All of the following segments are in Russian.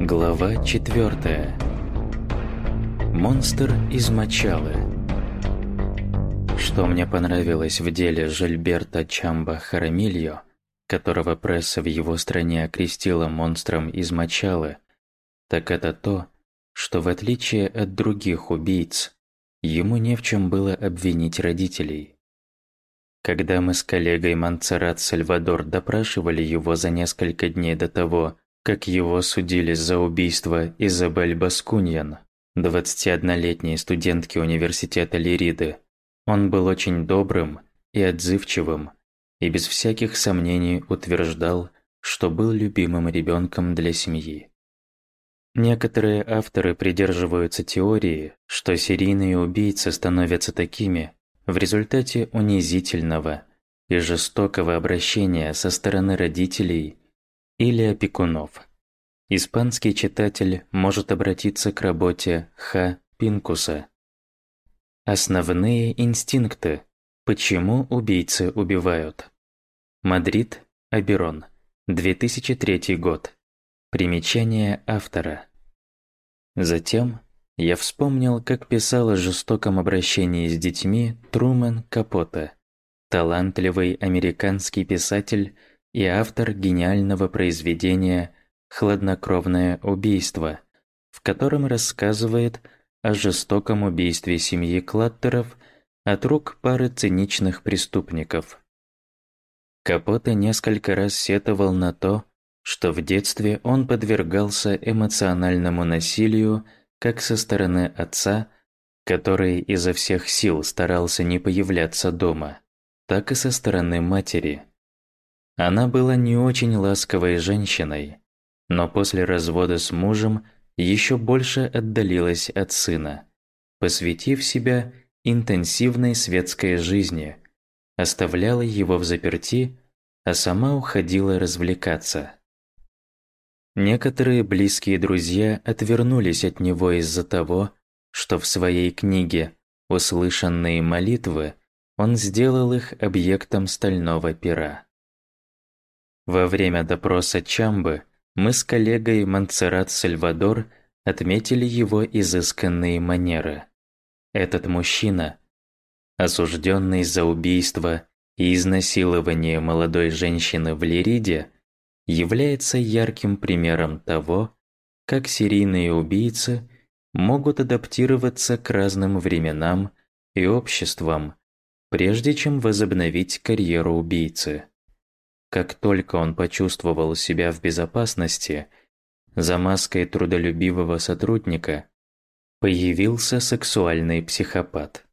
Глава 4. Монстр из Мачалы. Что мне понравилось в деле Жильберта Чамба Харамильо, которого пресса в его стране окрестила монстром из Мачалы, так это то, что в отличие от других убийц, ему не в чем было обвинить родителей. Когда мы с коллегой Монцерат Сальвадор допрашивали его за несколько дней до того, как его судили за убийство Изабель Баскуньян, 21-летней студентки университета Лириды. Он был очень добрым и отзывчивым, и без всяких сомнений утверждал, что был любимым ребенком для семьи. Некоторые авторы придерживаются теории, что серийные убийцы становятся такими в результате унизительного и жестокого обращения со стороны родителей или опекунов. Испанский читатель может обратиться к работе Х. Пинкуса. Основные инстинкты. Почему убийцы убивают? Мадрид, Аберон, 2003 год. Примечание автора. Затем я вспомнил, как писал о жестоком обращении с детьми Трумен Капота, талантливый американский писатель и автор гениального произведения «Хладнокровное убийство», в котором рассказывает о жестоком убийстве семьи Клаттеров от рук пары циничных преступников. Капоте несколько раз сетовал на то, что в детстве он подвергался эмоциональному насилию как со стороны отца, который изо всех сил старался не появляться дома, так и со стороны матери – она была не очень ласковой женщиной, но после развода с мужем еще больше отдалилась от сына, посвятив себя интенсивной светской жизни, оставляла его в заперти, а сама уходила развлекаться. Некоторые близкие друзья отвернулись от него из-за того, что в своей книге «Услышанные молитвы» он сделал их объектом стального пера. Во время допроса Чамбы мы с коллегой Монсеррат Сальвадор отметили его изысканные манеры. Этот мужчина, осужденный за убийство и изнасилование молодой женщины в Лириде, является ярким примером того, как серийные убийцы могут адаптироваться к разным временам и обществам, прежде чем возобновить карьеру убийцы. Как только он почувствовал себя в безопасности, за маской трудолюбивого сотрудника появился сексуальный психопат.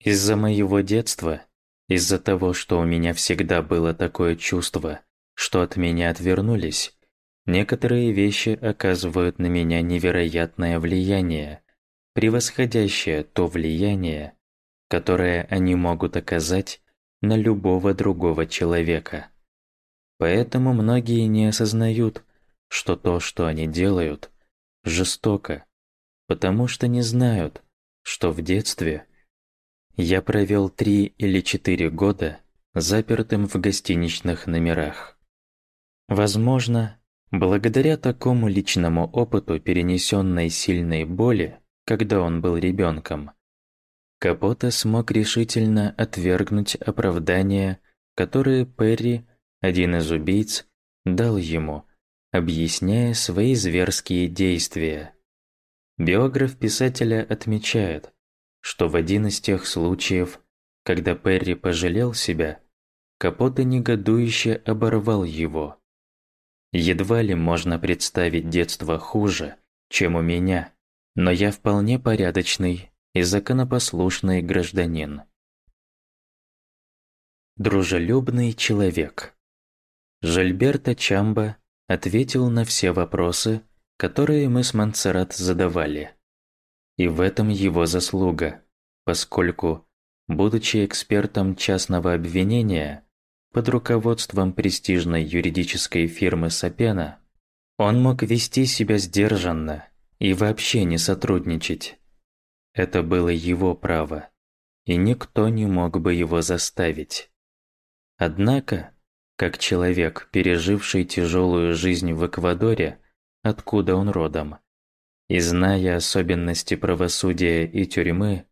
Из-за моего детства, из-за того, что у меня всегда было такое чувство, что от меня отвернулись, некоторые вещи оказывают на меня невероятное влияние, превосходящее то влияние, которое они могут оказать на любого другого человека. Поэтому многие не осознают, что то, что они делают, жестоко, потому что не знают, что в детстве я провел три или четыре года запертым в гостиничных номерах. Возможно, благодаря такому личному опыту перенесенной сильной боли, когда он был ребенком, Капота смог решительно отвергнуть оправдания, которые Перри, один из убийц, дал ему, объясняя свои зверские действия. Биограф писателя отмечает, что в один из тех случаев, когда Перри пожалел себя, Капота негодующе оборвал его. Едва ли можно представить детство хуже, чем у меня, но я вполне порядочный и законопослушный гражданин. Дружелюбный человек. Жильберто Чамба ответил на все вопросы, которые мы с Монсеррат задавали. И в этом его заслуга, поскольку, будучи экспертом частного обвинения, под руководством престижной юридической фирмы Сапена, он мог вести себя сдержанно и вообще не сотрудничать. Это было его право, и никто не мог бы его заставить. Однако, как человек, переживший тяжелую жизнь в Эквадоре, откуда он родом. И зная особенности правосудия и тюрьмы,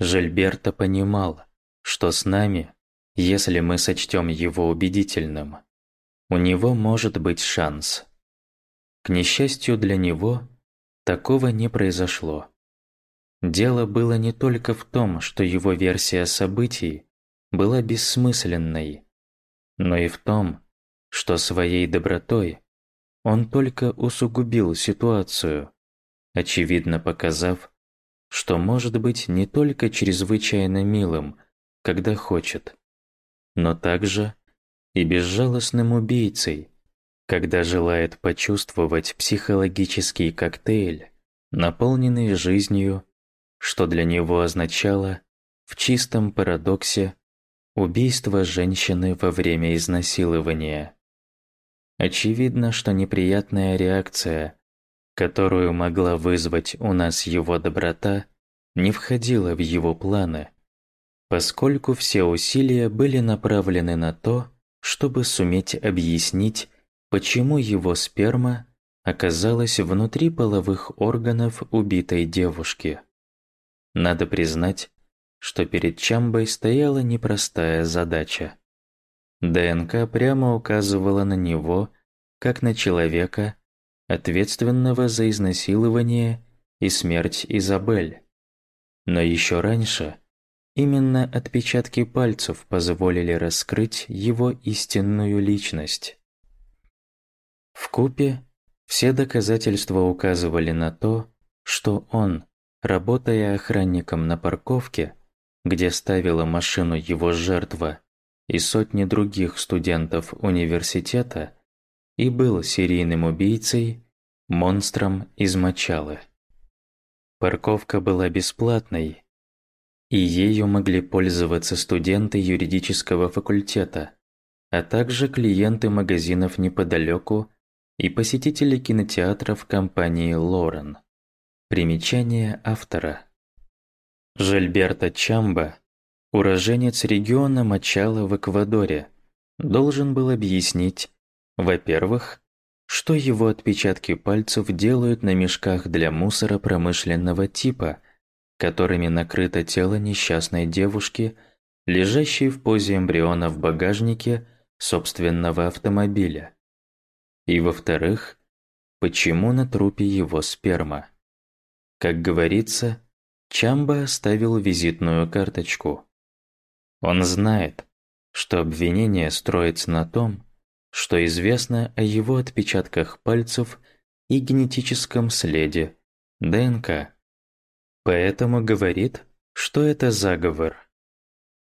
Жильберто понимал, что с нами, если мы сочтем его убедительным, у него может быть шанс. К несчастью для него, такого не произошло. Дело было не только в том, что его версия событий была бессмысленной, но и в том, что своей добротой он только усугубил ситуацию, очевидно показав, что может быть не только чрезвычайно милым, когда хочет, но также и безжалостным убийцей, когда желает почувствовать психологический коктейль, наполненный жизнью, что для него означало в чистом парадоксе убийство женщины во время изнасилования. Очевидно, что неприятная реакция, которую могла вызвать у нас его доброта, не входила в его планы, поскольку все усилия были направлены на то, чтобы суметь объяснить, почему его сперма оказалась внутри половых органов убитой девушки. Надо признать, что перед Чамбой стояла непростая задача. ДНК прямо указывала на него, как на человека, ответственного за изнасилование и смерть Изабель. Но еще раньше именно отпечатки пальцев позволили раскрыть его истинную личность. В купе все доказательства указывали на то, что он, работая охранником на парковке, где ставила машину его жертва и сотни других студентов университета, и был серийным убийцей, монстром из Мочалы. Парковка была бесплатной, и ею могли пользоваться студенты юридического факультета, а также клиенты магазинов неподалеку и посетители кинотеатров компании Лорен. Примечание автора. Жильберто Чамба, уроженец региона Мачала в Эквадоре, должен был объяснить, во-первых, что его отпечатки пальцев делают на мешках для мусора промышленного типа, которыми накрыто тело несчастной девушки, лежащей в позе эмбриона в багажнике собственного автомобиля. И во-вторых, почему на трупе его сперма. Как говорится, Чамба оставил визитную карточку. Он знает, что обвинение строится на том, что известно о его отпечатках пальцев и генетическом следе ДНК. Поэтому говорит, что это заговор.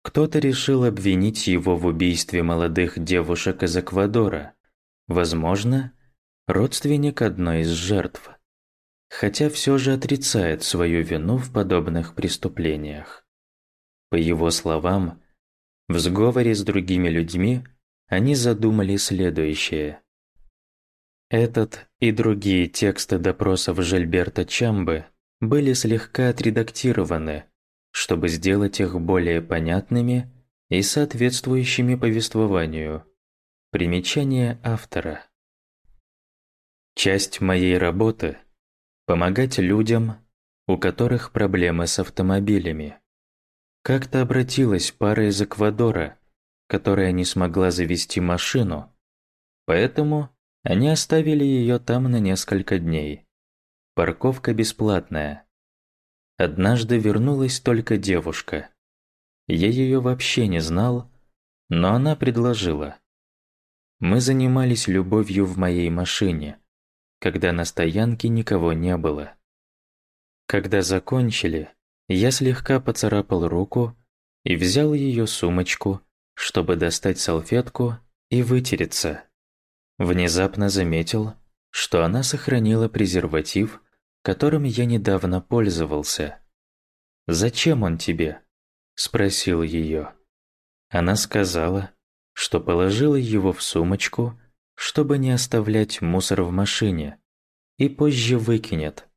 Кто-то решил обвинить его в убийстве молодых девушек из Эквадора, возможно, родственник одной из жертв хотя все же отрицает свою вину в подобных преступлениях. По его словам, в сговоре с другими людьми они задумали следующее. Этот и другие тексты допросов Жильберта Чамбы были слегка отредактированы, чтобы сделать их более понятными и соответствующими повествованию. Примечание автора. Часть моей работы Помогать людям, у которых проблемы с автомобилями. Как-то обратилась пара из Эквадора, которая не смогла завести машину, поэтому они оставили ее там на несколько дней. Парковка бесплатная. Однажды вернулась только девушка. Я ее вообще не знал, но она предложила. Мы занимались любовью в моей машине – когда на стоянке никого не было. Когда закончили, я слегка поцарапал руку и взял ее сумочку, чтобы достать салфетку и вытереться. Внезапно заметил, что она сохранила презерватив, которым я недавно пользовался. «Зачем он тебе?» – спросил ее. Она сказала, что положила его в сумочку чтобы не оставлять мусор в машине, и позже выкинет.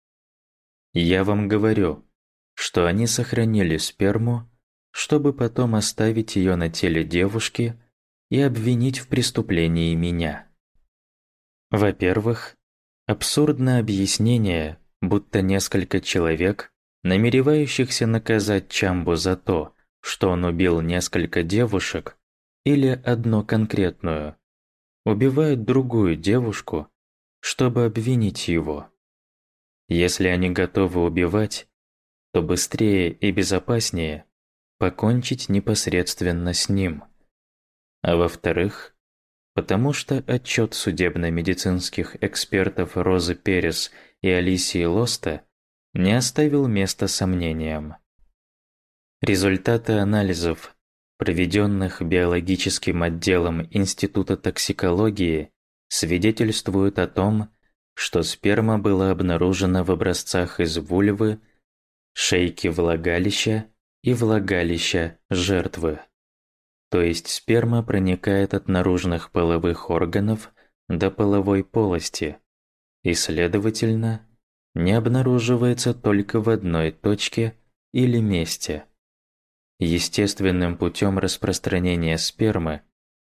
Я вам говорю, что они сохранили сперму, чтобы потом оставить ее на теле девушки и обвинить в преступлении меня. Во-первых, Абсурдное объяснение, будто несколько человек, намеревающихся наказать Чамбу за то, что он убил несколько девушек или одну конкретную, убивают другую девушку, чтобы обвинить его. Если они готовы убивать, то быстрее и безопаснее покончить непосредственно с ним. А во-вторых, потому что отчет судебно-медицинских экспертов Розы Перес и Алисии Лоста не оставил места сомнениям. Результаты анализов, проведенных биологическим отделом Института токсикологии, свидетельствуют о том, что сперма была обнаружена в образцах из вульвы, шейки влагалища и влагалища жертвы. То есть сперма проникает от наружных половых органов до половой полости и, следовательно, не обнаруживается только в одной точке или месте. Естественным путем распространения спермы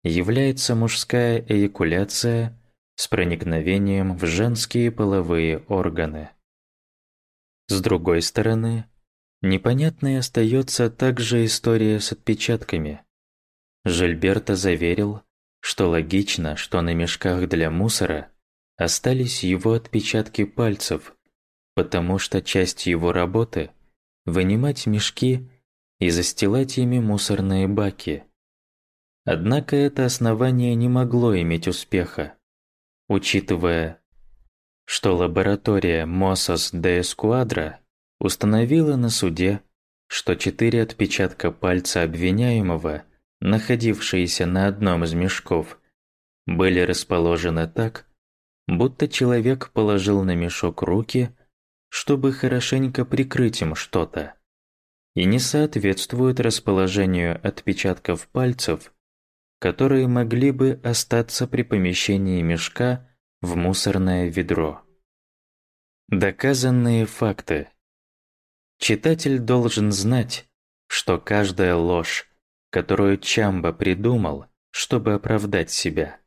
является мужская эякуляция с проникновением в женские половые органы. С другой стороны, непонятной остается также история с отпечатками. Жильберто заверил, что логично, что на мешках для мусора остались его отпечатки пальцев, потому что часть его работы – вынимать мешки и застилать ими мусорные баки. Однако это основание не могло иметь успеха, учитывая, что лаборатория Мосос де Эскуадра установила на суде, что четыре отпечатка пальца обвиняемого, находившиеся на одном из мешков, были расположены так, будто человек положил на мешок руки, чтобы хорошенько прикрыть им что-то и не соответствует расположению отпечатков пальцев, которые могли бы остаться при помещении мешка в мусорное ведро. Доказанные факты. Читатель должен знать, что каждая ложь, которую Чамба придумал, чтобы оправдать себя,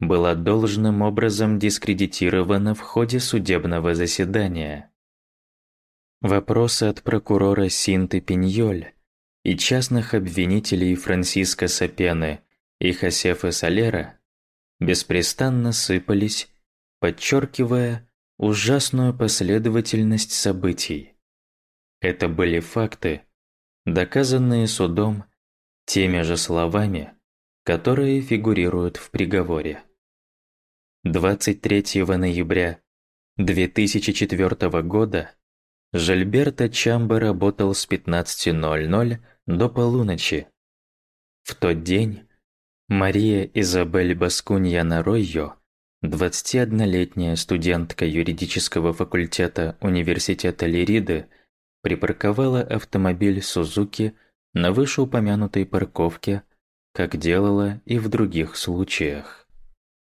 была должным образом дискредитирована в ходе судебного заседания. Вопросы от прокурора Синты Пиньоль и частных обвинителей Франсиско Сапены и Хосефа Солера беспрестанно сыпались, подчеркивая ужасную последовательность событий. Это были факты, доказанные судом теми же словами, которые фигурируют в приговоре. 23 ноября 2004 года Жильберто Чамбо работал с 15.00 до полуночи. В тот день Мария Изабель Баскунья Наройо, 21-летняя студентка юридического факультета Университета Лириды, припарковала автомобиль Сузуки на вышеупомянутой парковке, как делала и в других случаях.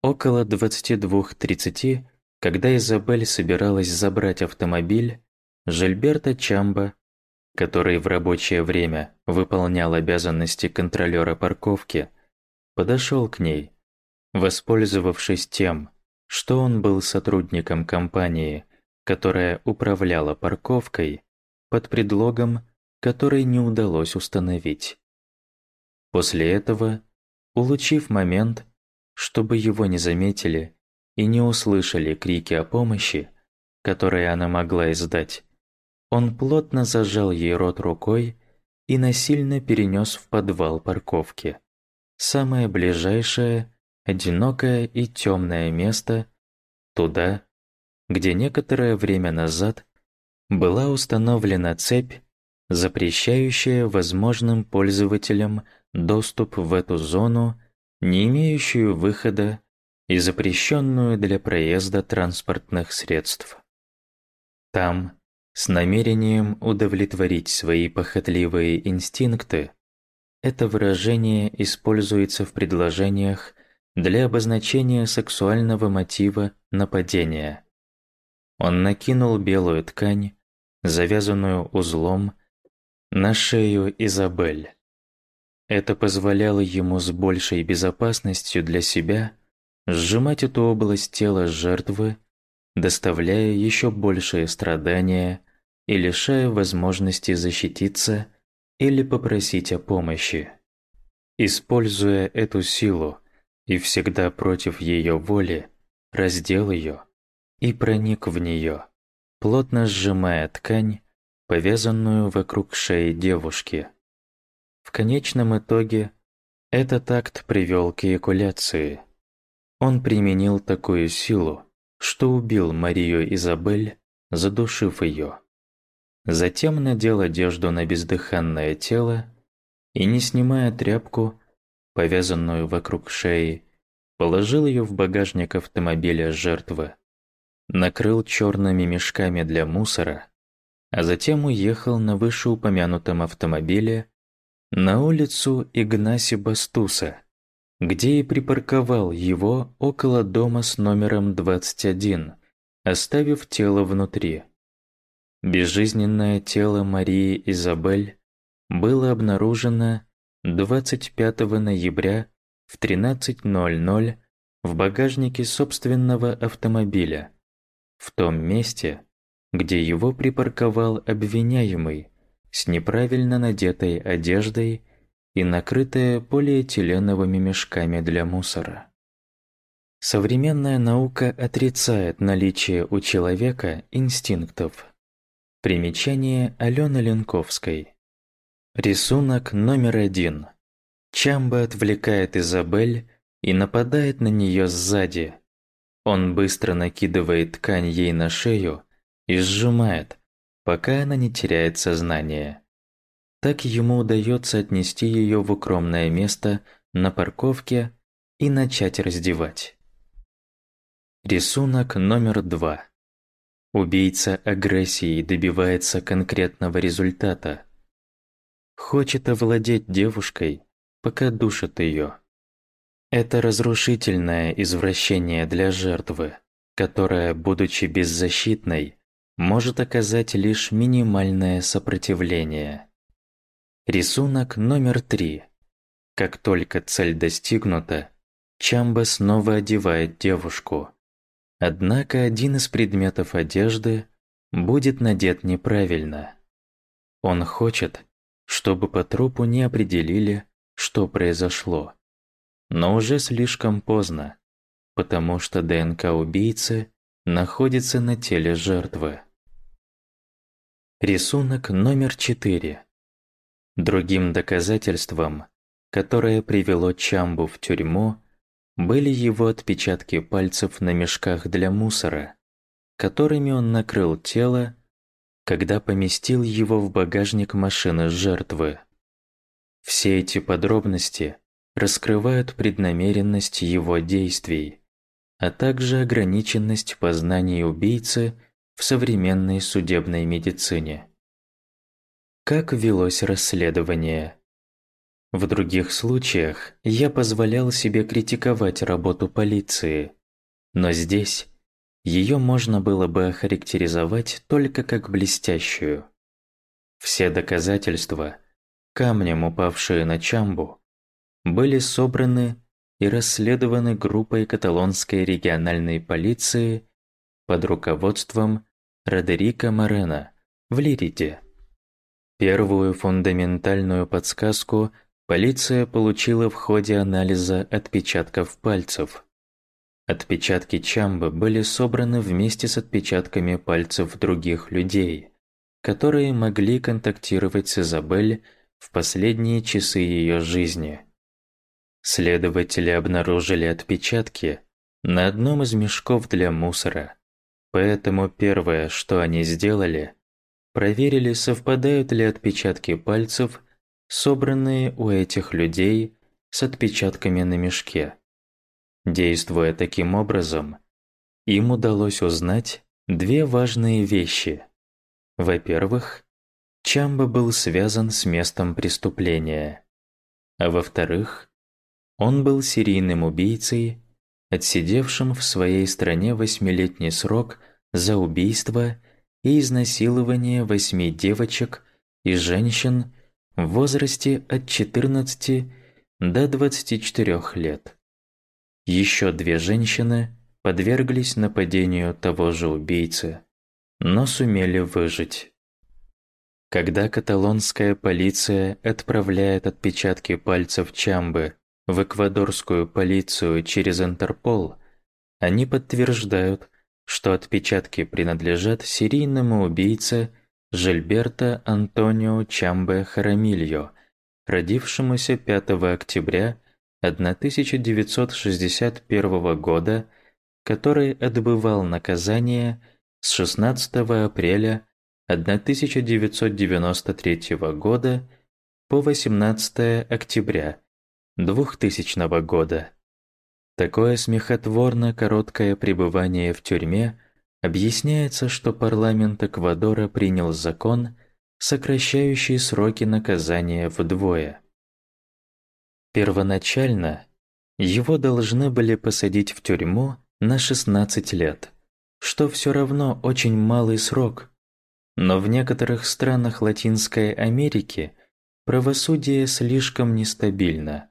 Около 22.30, когда Изабель собиралась забрать автомобиль, Жильберто Чамба, который в рабочее время выполнял обязанности контролера парковки, подошел к ней, воспользовавшись тем, что он был сотрудником компании, которая управляла парковкой, под предлогом, который не удалось установить. После этого, улучив момент, чтобы его не заметили и не услышали крики о помощи, которые она могла издать, он плотно зажал ей рот рукой и насильно перенес в подвал парковки. Самое ближайшее, одинокое и темное место, туда, где некоторое время назад была установлена цепь, запрещающая возможным пользователям доступ в эту зону, не имеющую выхода и запрещенную для проезда транспортных средств. Там, с намерением удовлетворить свои похотливые инстинкты, это выражение используется в предложениях для обозначения сексуального мотива нападения. Он накинул белую ткань, завязанную узлом, на шею Изабель. Это позволяло ему с большей безопасностью для себя сжимать эту область тела жертвы доставляя еще большие страдания и лишая возможности защититься или попросить о помощи. Используя эту силу и всегда против ее воли, раздел ее и проник в нее, плотно сжимая ткань, повязанную вокруг шеи девушки. В конечном итоге этот акт привел к эякуляции. Он применил такую силу, что убил Марию Изабель, задушив ее. Затем надел одежду на бездыханное тело и, не снимая тряпку, повязанную вокруг шеи, положил ее в багажник автомобиля жертвы, накрыл черными мешками для мусора, а затем уехал на вышеупомянутом автомобиле на улицу Игнаси Бастуса, где и припарковал его около дома с номером 21, оставив тело внутри. Безжизненное тело Марии Изабель было обнаружено 25 ноября в 13.00 в багажнике собственного автомобиля, в том месте, где его припарковал обвиняемый с неправильно надетой одеждой и накрытая полиэтиленовыми мешками для мусора. Современная наука отрицает наличие у человека инстинктов. Примечание Алены Ленковской. Рисунок номер один. Чамба отвлекает Изабель и нападает на нее сзади. Он быстро накидывает ткань ей на шею и сжимает, пока она не теряет сознание. Так ему удается отнести ее в укромное место на парковке и начать раздевать. Рисунок номер два. Убийца агрессией добивается конкретного результата. Хочет овладеть девушкой, пока душит ее. Это разрушительное извращение для жертвы, которая, будучи беззащитной, может оказать лишь минимальное сопротивление. Рисунок номер три. Как только цель достигнута, Чамба снова одевает девушку. Однако один из предметов одежды будет надет неправильно. Он хочет, чтобы по трупу не определили, что произошло. Но уже слишком поздно, потому что ДНК убийцы находится на теле жертвы. Рисунок номер 4. Другим доказательством, которое привело Чамбу в тюрьму, были его отпечатки пальцев на мешках для мусора, которыми он накрыл тело, когда поместил его в багажник машины жертвы. Все эти подробности раскрывают преднамеренность его действий, а также ограниченность познаний убийцы – в современной судебной медицине. Как велось расследование? В других случаях я позволял себе критиковать работу полиции, но здесь ее можно было бы охарактеризовать только как блестящую. Все доказательства, камнем упавшие на Чамбу, были собраны и расследованы группой каталонской региональной полиции под руководством Родерика Морена в Лириде. Первую фундаментальную подсказку полиция получила в ходе анализа отпечатков пальцев. Отпечатки Чамбы были собраны вместе с отпечатками пальцев других людей, которые могли контактировать с Изабель в последние часы ее жизни. Следователи обнаружили отпечатки на одном из мешков для мусора, Поэтому первое, что они сделали, проверили, совпадают ли отпечатки пальцев, собранные у этих людей, с отпечатками на мешке. Действуя таким образом, им удалось узнать две важные вещи. Во-первых, Чамба был связан с местом преступления. А во-вторых, он был серийным убийцей, отсидевшим в своей стране восьмилетний срок за убийство и изнасилование восьми девочек и женщин в возрасте от 14 до 24 лет. Еще две женщины подверглись нападению того же убийцы, но сумели выжить. Когда каталонская полиция отправляет отпечатки пальцев Чамбы в эквадорскую полицию через Интерпол, они подтверждают, что отпечатки принадлежат серийному убийце Жильберто Антонио Чамбе Харамильо, родившемуся 5 октября 1961 года, который отбывал наказание с 16 апреля 1993 года по 18 октября 2000 года. Такое смехотворно короткое пребывание в тюрьме объясняется, что парламент Эквадора принял закон, сокращающий сроки наказания вдвое. Первоначально его должны были посадить в тюрьму на 16 лет, что все равно очень малый срок. Но в некоторых странах Латинской Америки правосудие слишком нестабильно.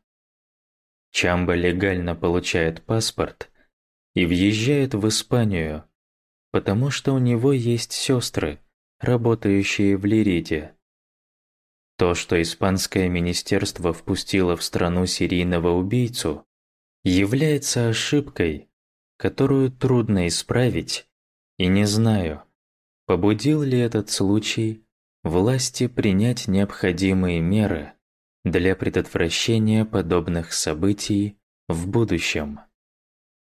Чамба легально получает паспорт и въезжает в Испанию, потому что у него есть сестры, работающие в Лириде. То, что испанское министерство впустило в страну серийного убийцу, является ошибкой, которую трудно исправить, и не знаю, побудил ли этот случай власти принять необходимые меры для предотвращения подобных событий в будущем.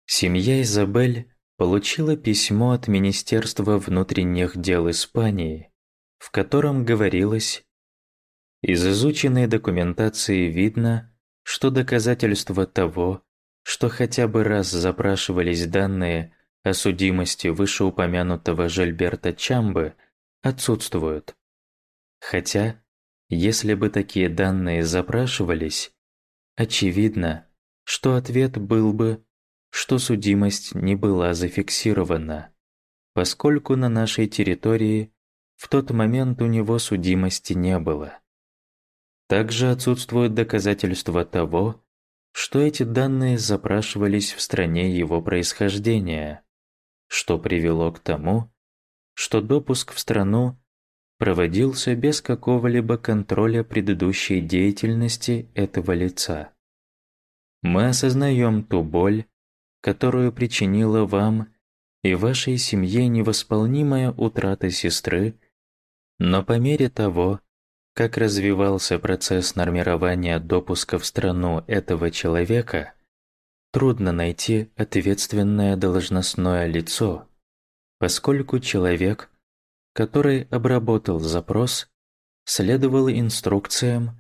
Семья Изабель получила письмо от Министерства внутренних дел Испании, в котором говорилось из изученной документации видно, что доказательства того, что хотя бы раз запрашивались данные о судимости вышеупомянутого Жильберта Чамбы, отсутствуют. Хотя, если бы такие данные запрашивались, очевидно, что ответ был бы, что судимость не была зафиксирована, поскольку на нашей территории в тот момент у него судимости не было. Также отсутствуют доказательства того, что эти данные запрашивались в стране его происхождения, что привело к тому, что допуск в страну проводился без какого-либо контроля предыдущей деятельности этого лица. Мы осознаем ту боль, которую причинила вам и вашей семье невосполнимая утрата сестры, но по мере того, как развивался процесс нормирования допуска в страну этого человека, трудно найти ответственное должностное лицо, поскольку человек, который обработал запрос, следовал инструкциям,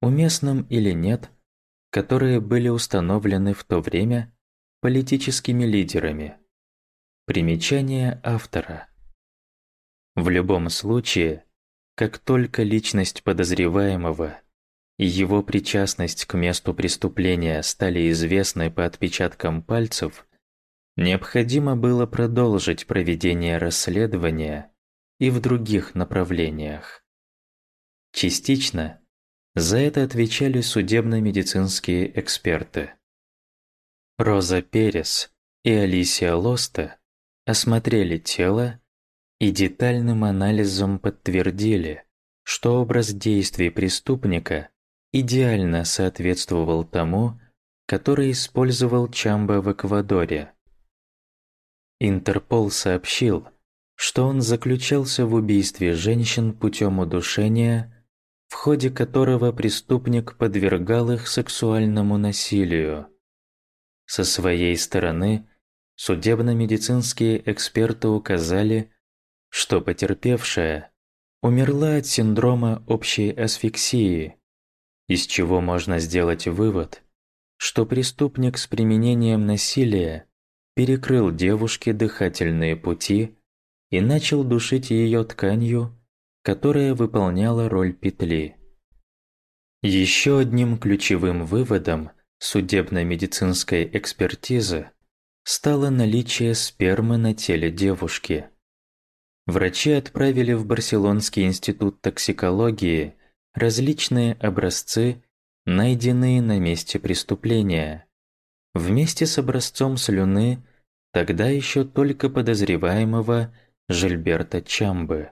уместным или нет, которые были установлены в то время политическими лидерами. Примечание автора. В любом случае, как только личность подозреваемого и его причастность к месту преступления стали известны по отпечаткам пальцев, необходимо было продолжить проведение расследования и в других направлениях. Частично за это отвечали судебно-медицинские эксперты. Роза Перес и Алисия Лоста осмотрели тело и детальным анализом подтвердили, что образ действий преступника идеально соответствовал тому, который использовал Чамба в Эквадоре. Интерпол сообщил, что он заключался в убийстве женщин путем удушения, в ходе которого преступник подвергал их сексуальному насилию. Со своей стороны, судебно-медицинские эксперты указали, что потерпевшая умерла от синдрома общей асфиксии, из чего можно сделать вывод, что преступник с применением насилия перекрыл девушке дыхательные пути и начал душить ее тканью, которая выполняла роль петли. Еще одним ключевым выводом судебно-медицинской экспертизы стало наличие спермы на теле девушки – Врачи отправили в Барселонский институт токсикологии различные образцы, найденные на месте преступления. Вместе с образцом слюны тогда еще только подозреваемого Жильберта Чамбы.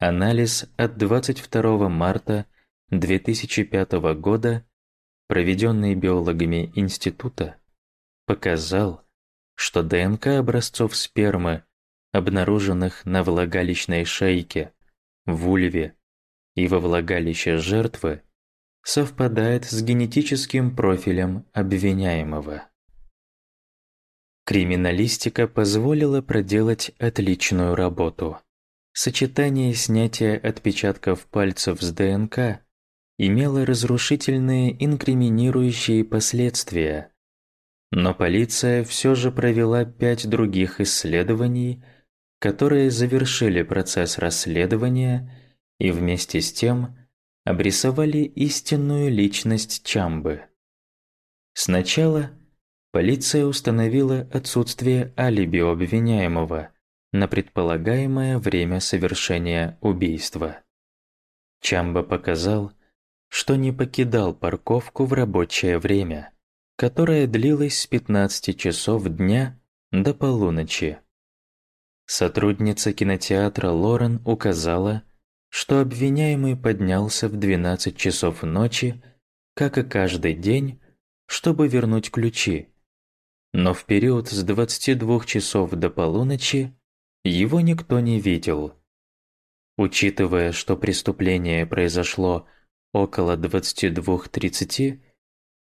Анализ от 22 марта 2005 года, проведенный биологами института, показал, что ДНК образцов спермы, обнаруженных на влагалищной шейке, вульве и во влагалище жертвы, совпадает с генетическим профилем обвиняемого. Криминалистика позволила проделать отличную работу. Сочетание снятия отпечатков пальцев с ДНК имело разрушительные инкриминирующие последствия. Но полиция все же провела пять других исследований, которые завершили процесс расследования и вместе с тем обрисовали истинную личность Чамбы. Сначала полиция установила отсутствие алиби обвиняемого на предполагаемое время совершения убийства. Чамба показал, что не покидал парковку в рабочее время, которое длилось с 15 часов дня до полуночи. Сотрудница кинотеатра Лорен указала, что обвиняемый поднялся в 12 часов ночи, как и каждый день, чтобы вернуть ключи. Но в период с 22 часов до полуночи его никто не видел. Учитывая, что преступление произошло около 22.30,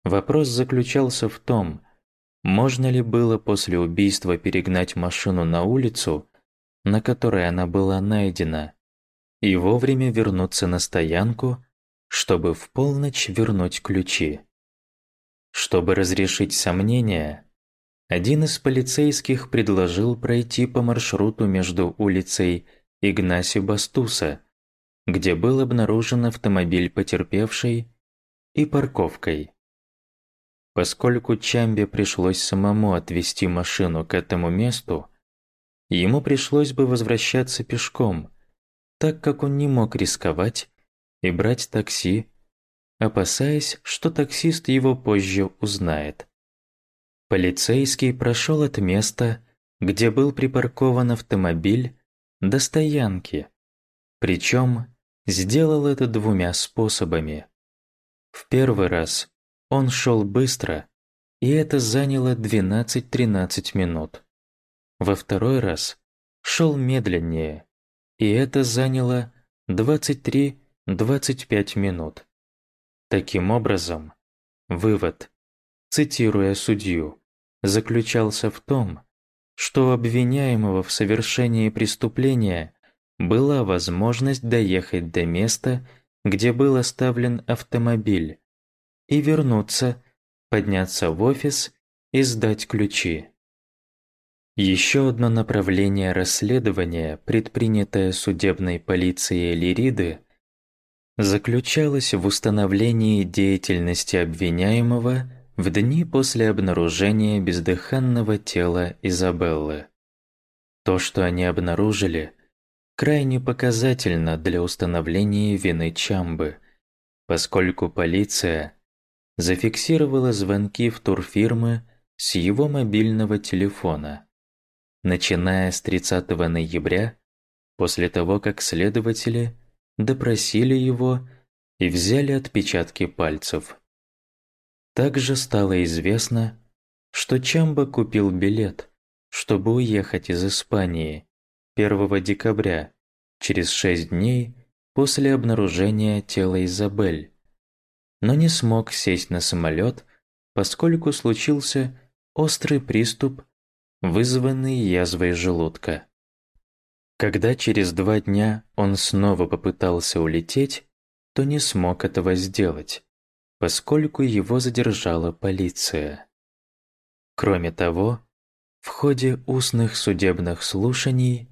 вопрос заключался в том, можно ли было после убийства перегнать машину на улицу, на которой она была найдена, и вовремя вернуться на стоянку, чтобы в полночь вернуть ключи. Чтобы разрешить сомнения, один из полицейских предложил пройти по маршруту между улицей Игнаси Бастуса, где был обнаружен автомобиль потерпевшей, и парковкой. Поскольку Чамбе пришлось самому отвезти машину к этому месту, ему пришлось бы возвращаться пешком, так как он не мог рисковать и брать такси, опасаясь, что таксист его позже узнает. Полицейский прошел от места, где был припаркован автомобиль, до стоянки, причем сделал это двумя способами. В первый раз он шел быстро, и это заняло 12-13 минут. Во второй раз шел медленнее, и это заняло 23-25 минут. Таким образом, вывод, цитируя судью, заключался в том, что обвиняемого в совершении преступления была возможность доехать до места, где был оставлен автомобиль, и вернуться, подняться в офис и сдать ключи. Еще одно направление расследования, предпринятое судебной полицией Лириды, заключалось в установлении деятельности обвиняемого в дни после обнаружения бездыханного тела Изабеллы. То, что они обнаружили, крайне показательно для установления вины Чамбы, поскольку полиция зафиксировала звонки в турфирмы с его мобильного телефона – начиная с 30 ноября, после того, как следователи допросили его и взяли отпечатки пальцев. Также стало известно, что Чамба купил билет, чтобы уехать из Испании 1 декабря, через шесть дней после обнаружения тела Изабель, но не смог сесть на самолет, поскольку случился острый приступ вызванный язвой желудка. Когда через два дня он снова попытался улететь, то не смог этого сделать, поскольку его задержала полиция. Кроме того, в ходе устных судебных слушаний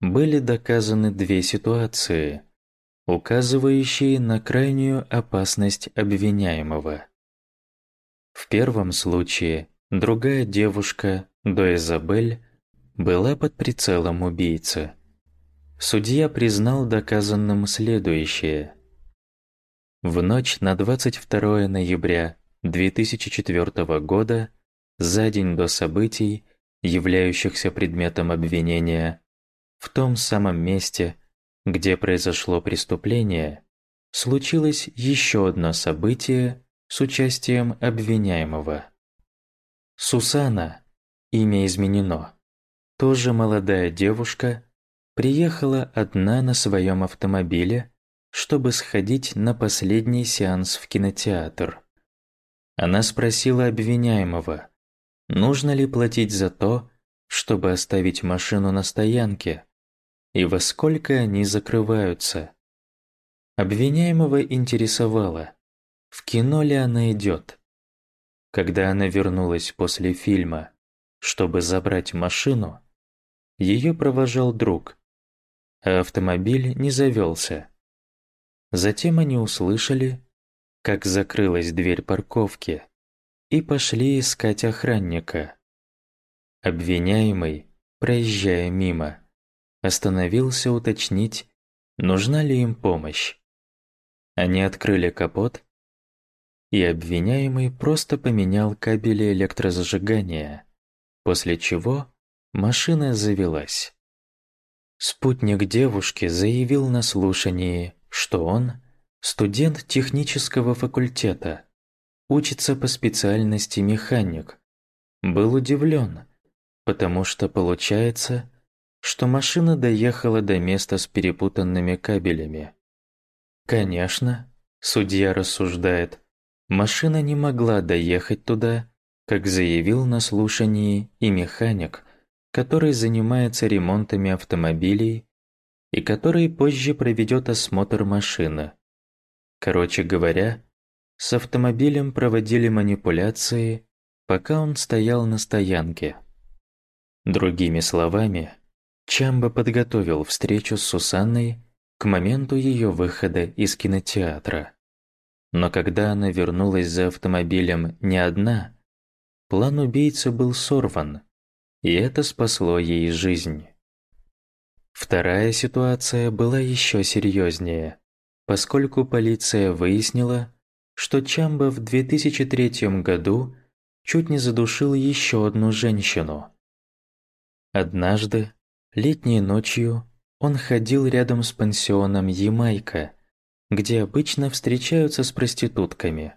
были доказаны две ситуации, указывающие на крайнюю опасность обвиняемого. В первом случае другая девушка до Изабель была под прицелом убийцы. Судья признал доказанным следующее. В ночь на 22 ноября 2004 года, за день до событий, являющихся предметом обвинения, в том самом месте, где произошло преступление, случилось еще одно событие с участием обвиняемого. Сусана, имя изменено, тоже молодая девушка, приехала одна на своем автомобиле, чтобы сходить на последний сеанс в кинотеатр. Она спросила обвиняемого, нужно ли платить за то, чтобы оставить машину на стоянке, и во сколько они закрываются. Обвиняемого интересовало, в кино ли она идет. Когда она вернулась после фильма, чтобы забрать машину, ее провожал друг, а автомобиль не завелся. Затем они услышали, как закрылась дверь парковки, и пошли искать охранника. Обвиняемый, проезжая мимо, остановился уточнить, нужна ли им помощь. Они открыли капот, и обвиняемый просто поменял кабели электрозажигания, после чего машина завелась. Спутник девушки заявил на слушании, что он студент технического факультета, учится по специальности механик. Был удивлен, потому что получается, что машина доехала до места с перепутанными кабелями. Конечно, судья рассуждает, машина не могла доехать туда, как заявил на слушании и механик, который занимается ремонтами автомобилей и который позже проведет осмотр машины. Короче говоря, с автомобилем проводили манипуляции, пока он стоял на стоянке. Другими словами, Чамба подготовил встречу с Сусанной к моменту ее выхода из кинотеатра. Но когда она вернулась за автомобилем не одна, план убийцы был сорван, и это спасло ей жизнь. Вторая ситуация была еще серьезнее, поскольку полиция выяснила, что Чамба в 2003 году чуть не задушил еще одну женщину. Однажды Летней ночью он ходил рядом с пансионом Ямайка, где обычно встречаются с проститутками.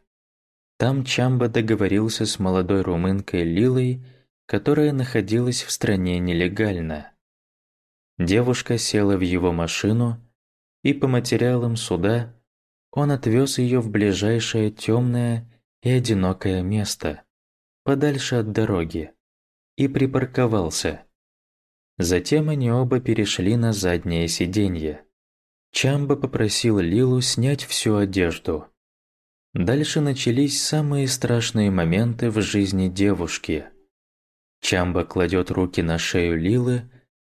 Там Чамба договорился с молодой румынкой Лилой, которая находилась в стране нелегально. Девушка села в его машину, и по материалам суда он отвез ее в ближайшее темное и одинокое место, подальше от дороги, и припарковался. Затем они оба перешли на заднее сиденье. Чамба попросил Лилу снять всю одежду. Дальше начались самые страшные моменты в жизни девушки. Чамба кладет руки на шею Лилы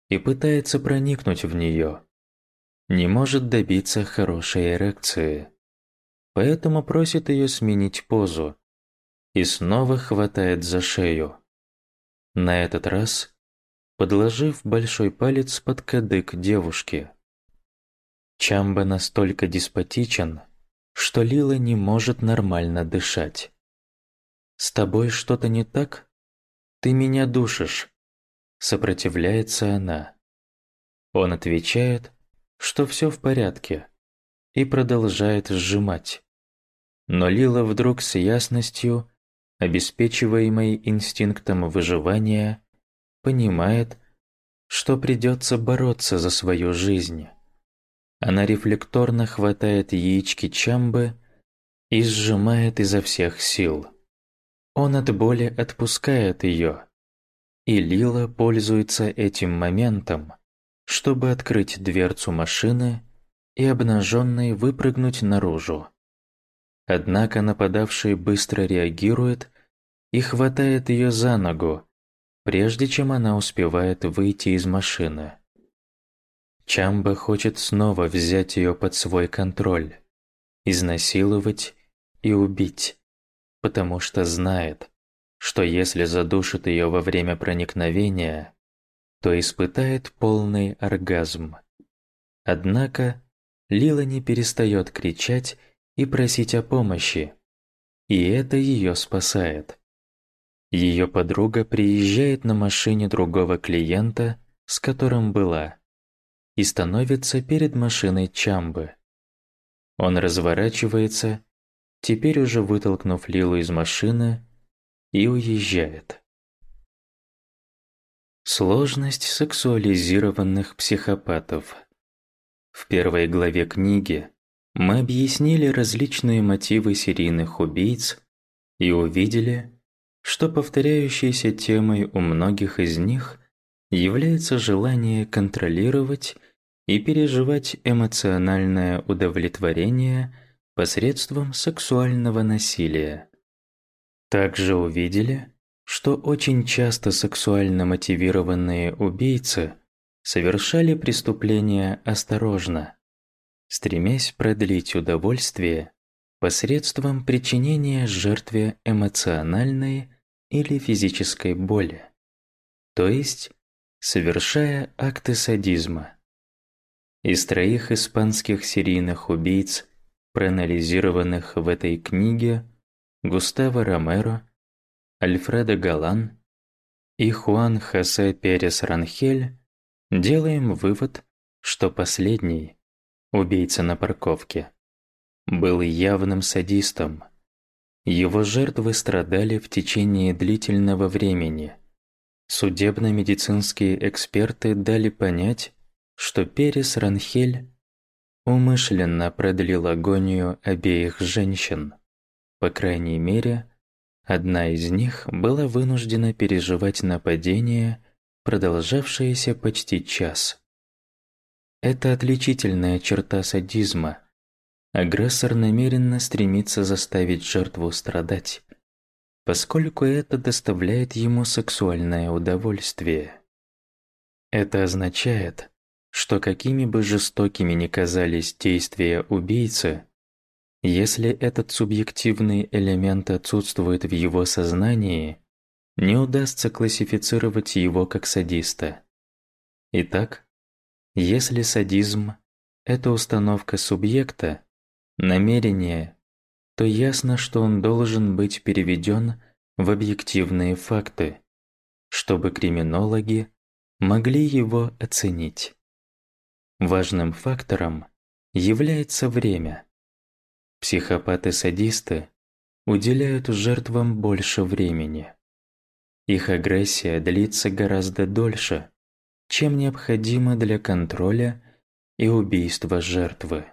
и пытается проникнуть в нее. Не может добиться хорошей эрекции. Поэтому просит ее сменить позу и снова хватает за шею. На этот раз подложив большой палец под кадык девушки. Чамба настолько деспотичен, что Лила не может нормально дышать. «С тобой что-то не так? Ты меня душишь!» Сопротивляется она. Он отвечает, что все в порядке, и продолжает сжимать. Но Лила вдруг с ясностью, обеспечиваемой инстинктом выживания, понимает, что придется бороться за свою жизнь. Она рефлекторно хватает яички Чамбы и сжимает изо всех сил. Он от боли отпускает ее, и Лила пользуется этим моментом, чтобы открыть дверцу машины и обнаженной выпрыгнуть наружу. Однако нападавший быстро реагирует и хватает ее за ногу, прежде чем она успевает выйти из машины. Чамба хочет снова взять ее под свой контроль, изнасиловать и убить, потому что знает, что если задушит ее во время проникновения, то испытает полный оргазм. Однако Лила не перестает кричать и просить о помощи, и это ее спасает. Ее подруга приезжает на машине другого клиента, с которым была, и становится перед машиной Чамбы. Он разворачивается, теперь уже вытолкнув Лилу из машины, и уезжает. Сложность сексуализированных психопатов В первой главе книги мы объяснили различные мотивы серийных убийц и увидели, что повторяющейся темой у многих из них является желание контролировать и переживать эмоциональное удовлетворение посредством сексуального насилия. Также увидели, что очень часто сексуально мотивированные убийцы совершали преступления осторожно, стремясь продлить удовольствие посредством причинения жертве эмоциональной или физической боли, то есть совершая акты садизма. Из троих испанских серийных убийц, проанализированных в этой книге, Густаво Ромеро, Альфредо Галан и Хуан Хосе Перес Ранхель, делаем вывод, что последний, убийца на парковке, был явным садистом – его жертвы страдали в течение длительного времени. Судебно-медицинские эксперты дали понять, что Перес Ранхель умышленно продлил агонию обеих женщин. По крайней мере, одна из них была вынуждена переживать нападение, продолжавшееся почти час. Это отличительная черта садизма – Агрессор намеренно стремится заставить жертву страдать, поскольку это доставляет ему сексуальное удовольствие. Это означает, что какими бы жестокими ни казались действия убийцы, если этот субъективный элемент отсутствует в его сознании, не удастся классифицировать его как садиста. Итак, если садизм – это установка субъекта, намерение, то ясно, что он должен быть переведен в объективные факты, чтобы криминологи могли его оценить. Важным фактором является время. Психопаты-садисты уделяют жертвам больше времени. Их агрессия длится гораздо дольше, чем необходимо для контроля и убийства жертвы.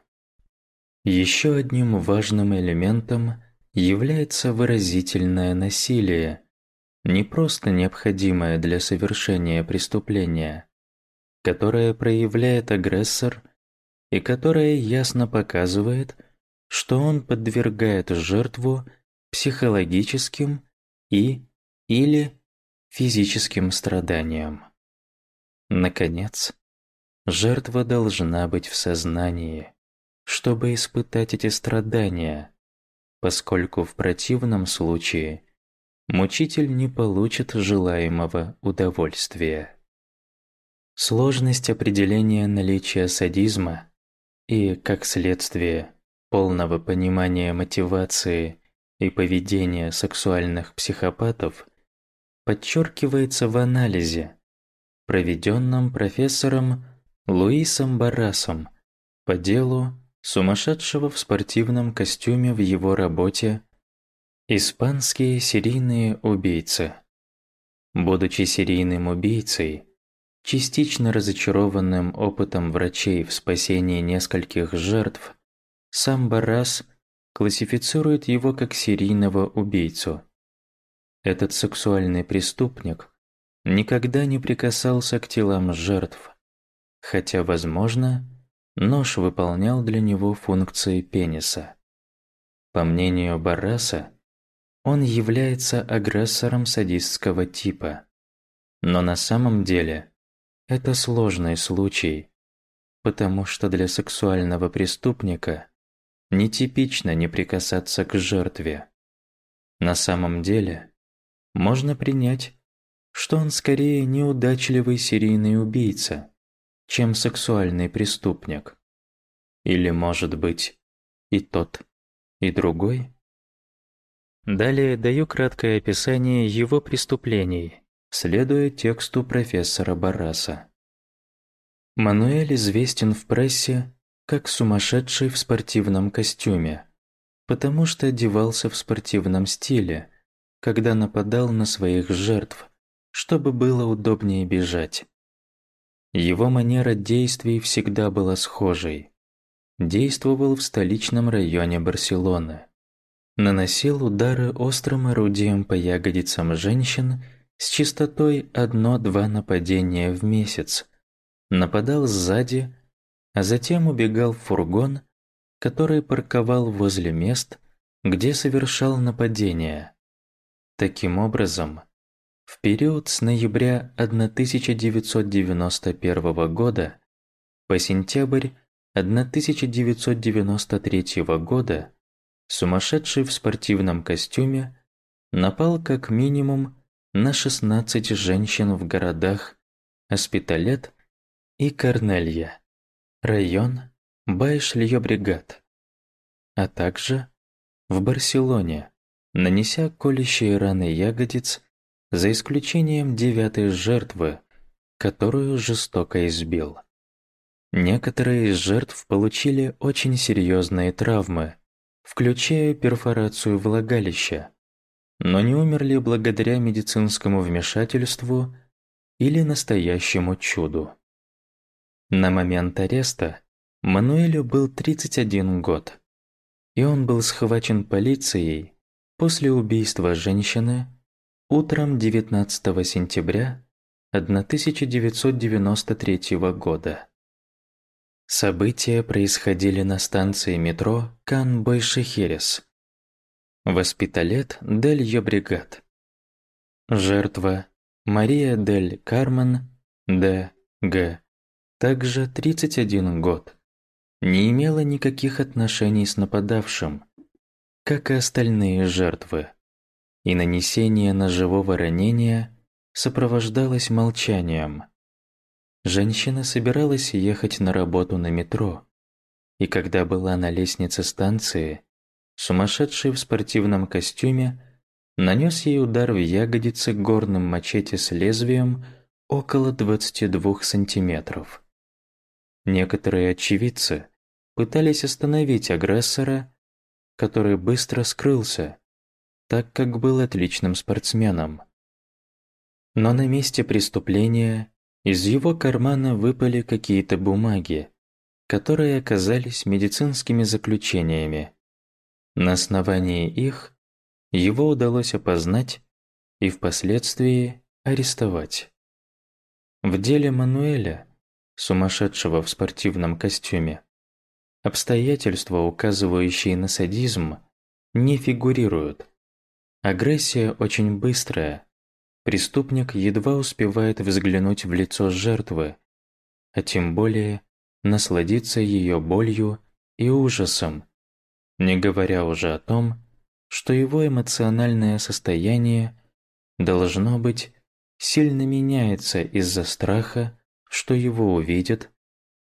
Еще одним важным элементом является выразительное насилие, не просто необходимое для совершения преступления, которое проявляет агрессор и которое ясно показывает, что он подвергает жертву психологическим и или физическим страданиям. Наконец, жертва должна быть в сознании чтобы испытать эти страдания, поскольку в противном случае мучитель не получит желаемого удовольствия. Сложность определения наличия садизма и, как следствие, полного понимания мотивации и поведения сексуальных психопатов подчеркивается в анализе, проведенном профессором Луисом Барасом по делу сумасшедшего в спортивном костюме в его работе «Испанские серийные убийцы». Будучи серийным убийцей, частично разочарованным опытом врачей в спасении нескольких жертв, сам Барас классифицирует его как серийного убийцу. Этот сексуальный преступник никогда не прикасался к телам жертв, хотя, возможно, Нож выполнял для него функции пениса. По мнению Барраса, он является агрессором садистского типа. Но на самом деле это сложный случай, потому что для сексуального преступника нетипично не прикасаться к жертве. На самом деле можно принять, что он скорее неудачливый серийный убийца, чем сексуальный преступник. Или, может быть, и тот, и другой? Далее даю краткое описание его преступлений, следуя тексту профессора Бараса. Мануэль известен в прессе как сумасшедший в спортивном костюме, потому что одевался в спортивном стиле, когда нападал на своих жертв, чтобы было удобнее бежать. Его манера действий всегда была схожей. Действовал в столичном районе Барселоны. Наносил удары острым орудием по ягодицам женщин с частотой одно-два нападения в месяц. Нападал сзади, а затем убегал в фургон, который парковал возле мест, где совершал нападение. Таким образом, в период с ноября 1991 года по сентябрь 1993 года сумасшедший в спортивном костюме напал как минимум на 16 женщин в городах Аспиталет и Корнелья, район Байш-Льё-Бригад, а также в Барселоне, нанеся колющие раны ягодиц за исключением девятой жертвы, которую жестоко избил. Некоторые из жертв получили очень серьезные травмы, включая перфорацию влагалища, но не умерли благодаря медицинскому вмешательству или настоящему чуду. На момент ареста Мануэлю был 31 год, и он был схвачен полицией после убийства женщины утром 19 сентября 1993 года. События происходили на станции метро Кан-Бойшехерес. Воспиталет дель Йобригат. Жертва Мария дель Кармен Д. Г. Также 31 год. Не имела никаких отношений с нападавшим, как и остальные жертвы и нанесение ножевого ранения сопровождалось молчанием. Женщина собиралась ехать на работу на метро, и когда была на лестнице станции, сумасшедший в спортивном костюме нанес ей удар в ягодицы горным мачете с лезвием около 22 сантиметров. Некоторые очевидцы пытались остановить агрессора, который быстро скрылся, так как был отличным спортсменом. Но на месте преступления из его кармана выпали какие-то бумаги, которые оказались медицинскими заключениями. На основании их его удалось опознать и впоследствии арестовать. В деле Мануэля, сумасшедшего в спортивном костюме, обстоятельства, указывающие на садизм, не фигурируют. Агрессия очень быстрая. Преступник едва успевает взглянуть в лицо жертвы, а тем более насладиться ее болью и ужасом, не говоря уже о том, что его эмоциональное состояние должно быть сильно меняется из-за страха, что его увидят,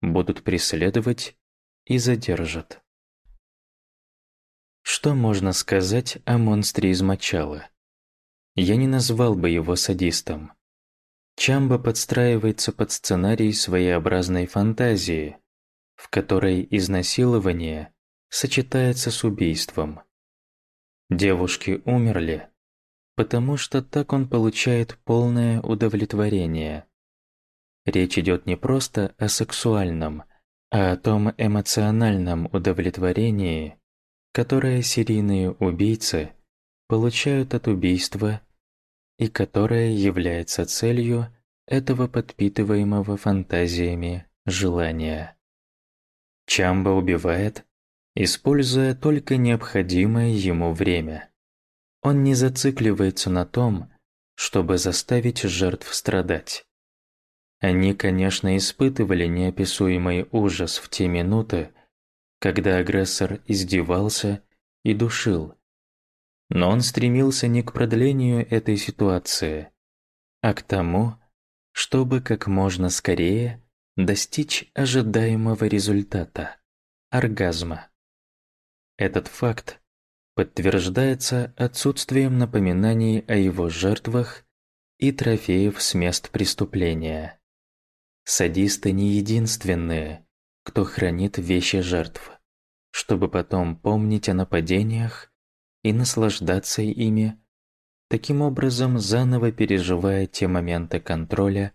будут преследовать и задержат. Что можно сказать о монстре из Мачала? Я не назвал бы его садистом. Чамба подстраивается под сценарий своеобразной фантазии, в которой изнасилование сочетается с убийством. Девушки умерли, потому что так он получает полное удовлетворение. Речь идет не просто о сексуальном, а о том эмоциональном удовлетворении, которое серийные убийцы получают от убийства и которое является целью этого подпитываемого фантазиями желания. Чамба убивает, используя только необходимое ему время. Он не зацикливается на том, чтобы заставить жертв страдать. Они, конечно, испытывали неописуемый ужас в те минуты, когда агрессор издевался и душил. Но он стремился не к продлению этой ситуации, а к тому, чтобы как можно скорее достичь ожидаемого результата – оргазма. Этот факт подтверждается отсутствием напоминаний о его жертвах и трофеев с мест преступления. Садисты не единственные, кто хранит вещи жертв, чтобы потом помнить о нападениях и наслаждаться ими, таким образом заново переживая те моменты контроля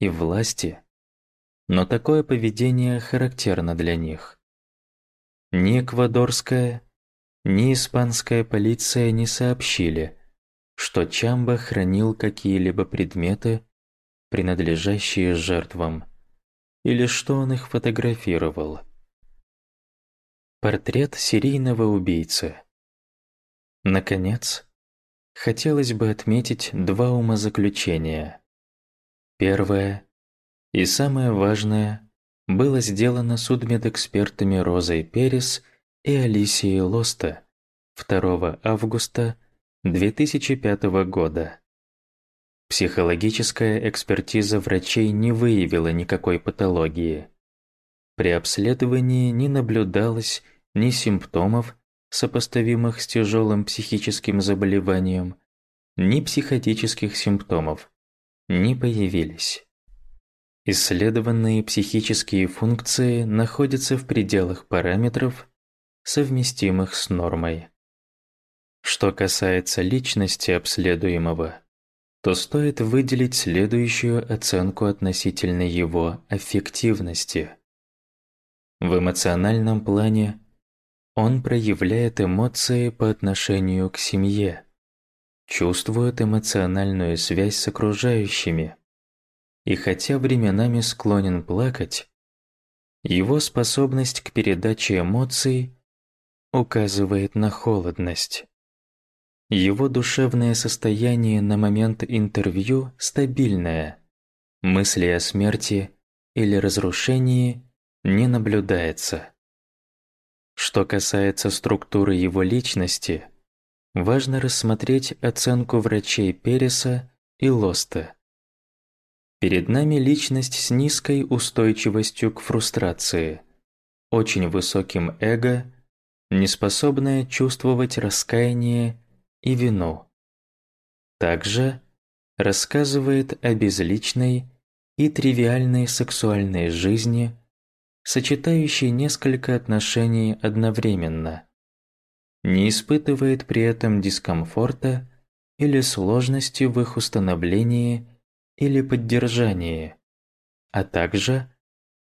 и власти, но такое поведение характерно для них. Ни эквадорская, ни испанская полиция не сообщили, что Чамба хранил какие-либо предметы, принадлежащие жертвам, или что он их фотографировал. Портрет серийного убийцы. Наконец, хотелось бы отметить два умозаключения. Первое и самое важное было сделано судмедэкспертами Розой Перес и Алисией Лоста 2 августа 2005 года. Психологическая экспертиза врачей не выявила никакой патологии. При обследовании не наблюдалось ни симптомов, сопоставимых с тяжелым психическим заболеванием, ни психотических симптомов не появились. Исследованные психические функции находятся в пределах параметров, совместимых с нормой. Что касается личности обследуемого, то стоит выделить следующую оценку относительно его аффективности. В эмоциональном плане он проявляет эмоции по отношению к семье, чувствует эмоциональную связь с окружающими, и хотя временами склонен плакать, его способность к передаче эмоций указывает на холодность. Его душевное состояние на момент интервью стабильное. Мысли о смерти или разрушении не наблюдается. Что касается структуры его личности, важно рассмотреть оценку врачей Переса и Лоста. Перед нами личность с низкой устойчивостью к фрустрации, очень высоким эго, неспособная чувствовать раскаяние и вину. Также рассказывает о безличной и тривиальной сексуальной жизни, сочетающей несколько отношений одновременно. Не испытывает при этом дискомфорта или сложности в их установлении или поддержании, а также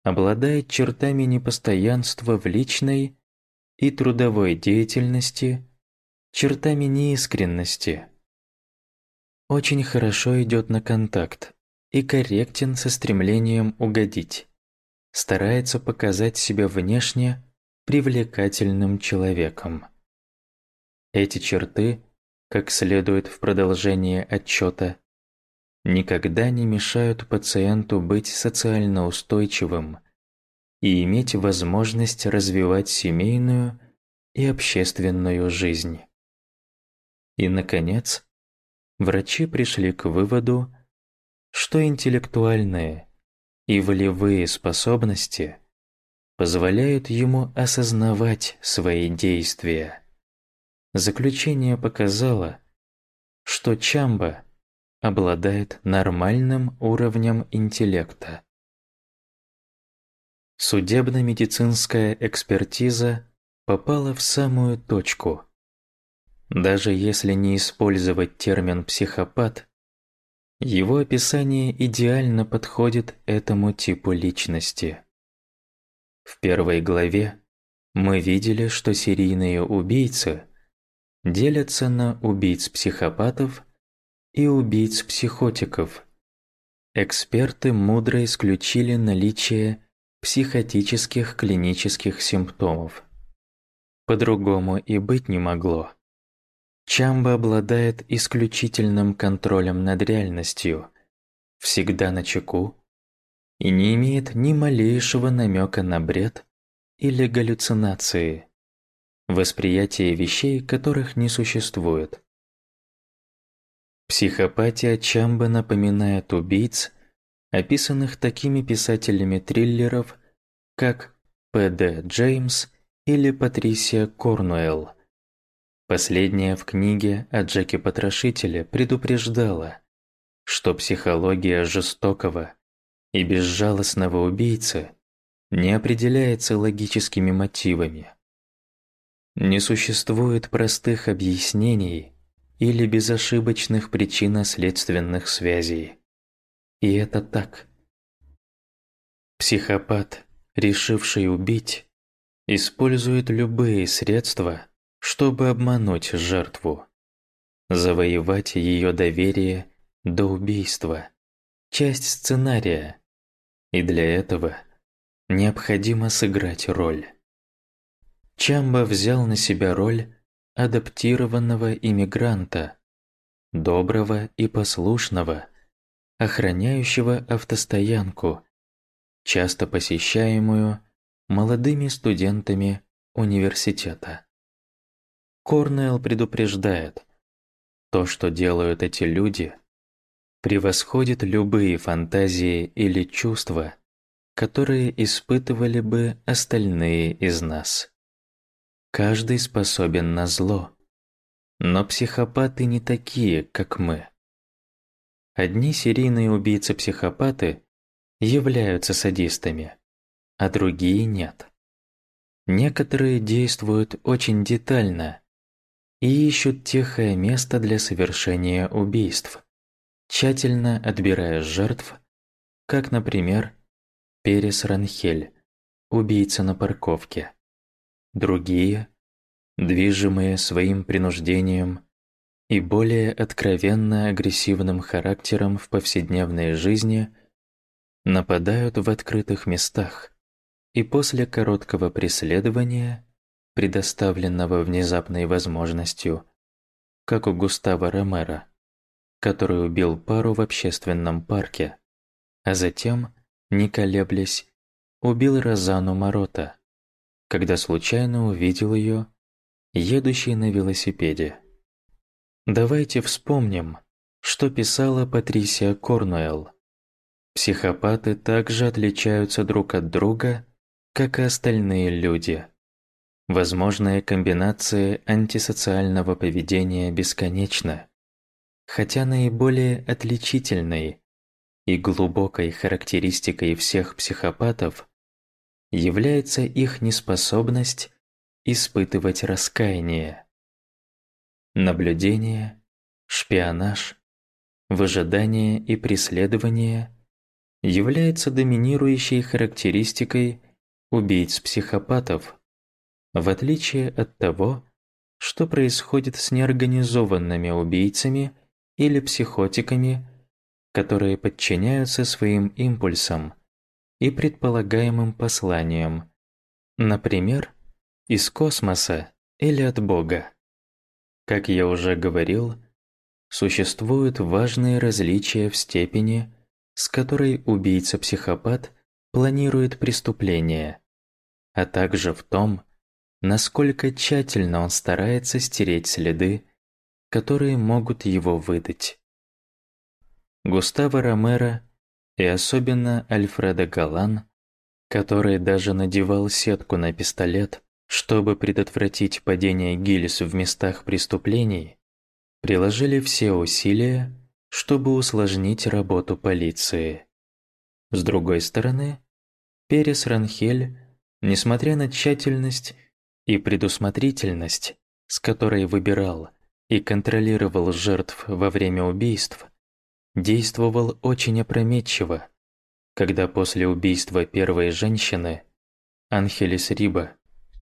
обладает чертами непостоянства в личной и трудовой деятельности, чертами неискренности. Очень хорошо идет на контакт и корректен со стремлением угодить. Старается показать себя внешне привлекательным человеком. Эти черты, как следует в продолжении отчета, никогда не мешают пациенту быть социально устойчивым и иметь возможность развивать семейную и общественную жизнь. И, наконец, врачи пришли к выводу, что интеллектуальные и волевые способности позволяют ему осознавать свои действия. Заключение показало, что Чамба обладает нормальным уровнем интеллекта. Судебно-медицинская экспертиза попала в самую точку. Даже если не использовать термин «психопат», его описание идеально подходит этому типу личности. В первой главе мы видели, что серийные убийцы делятся на убийц-психопатов и убийц-психотиков. Эксперты мудро исключили наличие психотических клинических симптомов. По-другому и быть не могло. Чамба обладает исключительным контролем над реальностью, всегда на чеку и не имеет ни малейшего намека на бред или галлюцинации, восприятие вещей, которых не существует. Психопатия Чамба напоминает убийц, описанных такими писателями триллеров, как П.Д. Джеймс или Патрисия Корнуэлл. Последняя в книге о Джеке Потрошителе предупреждала, что психология жестокого и безжалостного убийцы не определяется логическими мотивами. Не существует простых объяснений или безошибочных причинно-следственных связей. И это так. Психопат, решивший убить, использует любые средства, чтобы обмануть жертву, завоевать ее доверие до убийства, часть сценария, и для этого необходимо сыграть роль. Чамба взял на себя роль адаптированного иммигранта, доброго и послушного, охраняющего автостоянку, часто посещаемую молодыми студентами университета. Корнелл предупреждает, то, что делают эти люди, превосходит любые фантазии или чувства, которые испытывали бы остальные из нас. Каждый способен на зло. Но психопаты не такие, как мы. Одни серийные убийцы-психопаты являются садистами, а другие нет. Некоторые действуют очень детально и ищут тихое место для совершения убийств, тщательно отбирая жертв, как, например, Перес Ранхель, убийца на парковке. Другие, движимые своим принуждением и более откровенно агрессивным характером в повседневной жизни, нападают в открытых местах и после короткого преследования, предоставленного внезапной возможностью, как у Густава Ромера, который убил пару в общественном парке, а затем, не колеблясь, убил Розану Морота, когда случайно увидел ее, едущей на велосипеде. Давайте вспомним, что писала Патрисия Корнуэлл. Психопаты также отличаются друг от друга, как и остальные люди. Возможная комбинация антисоциального поведения бесконечна, хотя наиболее отличительной и глубокой характеристикой всех психопатов является их неспособность испытывать раскаяние. Наблюдение, шпионаж, выжидание и преследование является доминирующей характеристикой убийц-психопатов, в отличие от того, что происходит с неорганизованными убийцами или психотиками, которые подчиняются своим импульсам и предполагаемым посланиям, например, из космоса или от Бога. Как я уже говорил, существуют важные различия в степени, с которой убийца-психопат планирует преступление, а также в том, насколько тщательно он старается стереть следы, которые могут его выдать. Густаво Ромеро и особенно Альфредо Галан, который даже надевал сетку на пистолет, чтобы предотвратить падение гильз в местах преступлений, приложили все усилия, чтобы усложнить работу полиции. С другой стороны, Перес Ранхель, несмотря на тщательность и предусмотрительность, с которой выбирал и контролировал жертв во время убийств, действовал очень опрометчиво, когда после убийства первой женщины Анхелис Риба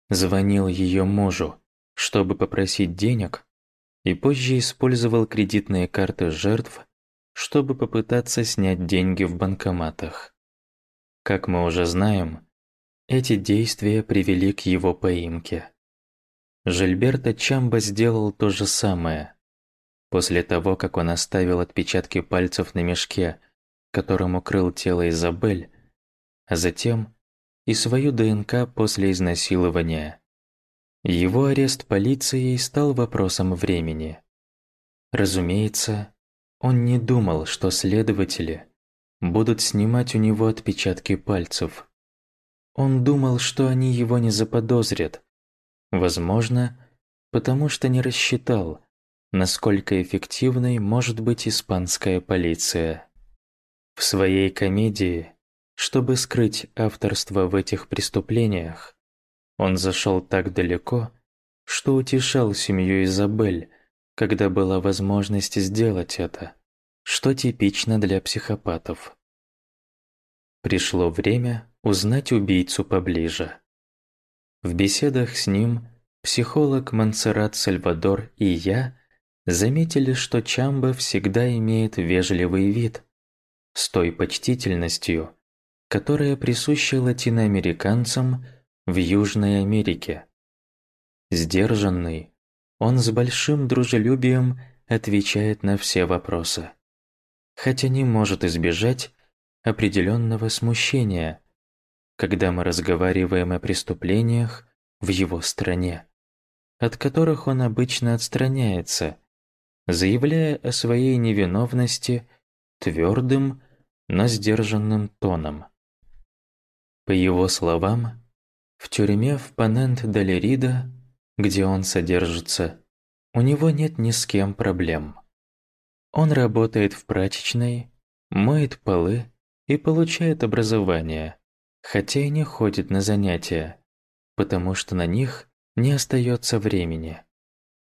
звонил ее мужу, чтобы попросить денег, и позже использовал кредитные карты жертв, чтобы попытаться снять деньги в банкоматах. Как мы уже знаем, эти действия привели к его поимке. Жильберто Чамба сделал то же самое. После того, как он оставил отпечатки пальцев на мешке, которым укрыл тело Изабель, а затем и свою ДНК после изнасилования. Его арест полицией стал вопросом времени. Разумеется, он не думал, что следователи будут снимать у него отпечатки пальцев. Он думал, что они его не заподозрят. Возможно, потому что не рассчитал, насколько эффективной может быть испанская полиция. В своей комедии, чтобы скрыть авторство в этих преступлениях, он зашел так далеко, что утешал семью Изабель, когда была возможность сделать это, что типично для психопатов. Пришло время узнать убийцу поближе. В беседах с ним психолог Монсеррат Сальвадор и я заметили, что Чамба всегда имеет вежливый вид, с той почтительностью, которая присуща латиноамериканцам в Южной Америке. Сдержанный, он с большим дружелюбием отвечает на все вопросы, хотя не может избежать определенного смущения, когда мы разговариваем о преступлениях в его стране, от которых он обычно отстраняется, заявляя о своей невиновности твердым, но сдержанным тоном. По его словам, в тюрьме в Панент-Далерида, где он содержится, у него нет ни с кем проблем. Он работает в прачечной, моет полы и получает образование, хотя и не ходит на занятия, потому что на них не остается времени.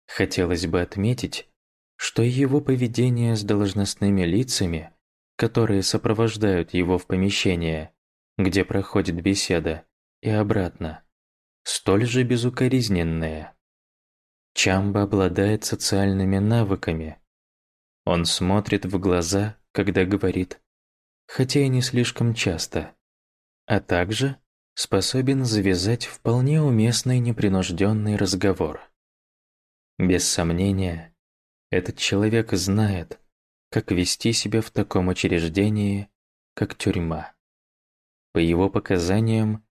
Хотелось бы отметить, что его поведение с должностными лицами, которые сопровождают его в помещение, где проходит беседа, и обратно, столь же безукоризненное. Чамба обладает социальными навыками. Он смотрит в глаза, когда говорит хотя и не слишком часто, а также способен завязать вполне уместный непринужденный разговор. Без сомнения, этот человек знает, как вести себя в таком учреждении, как тюрьма. По его показаниям,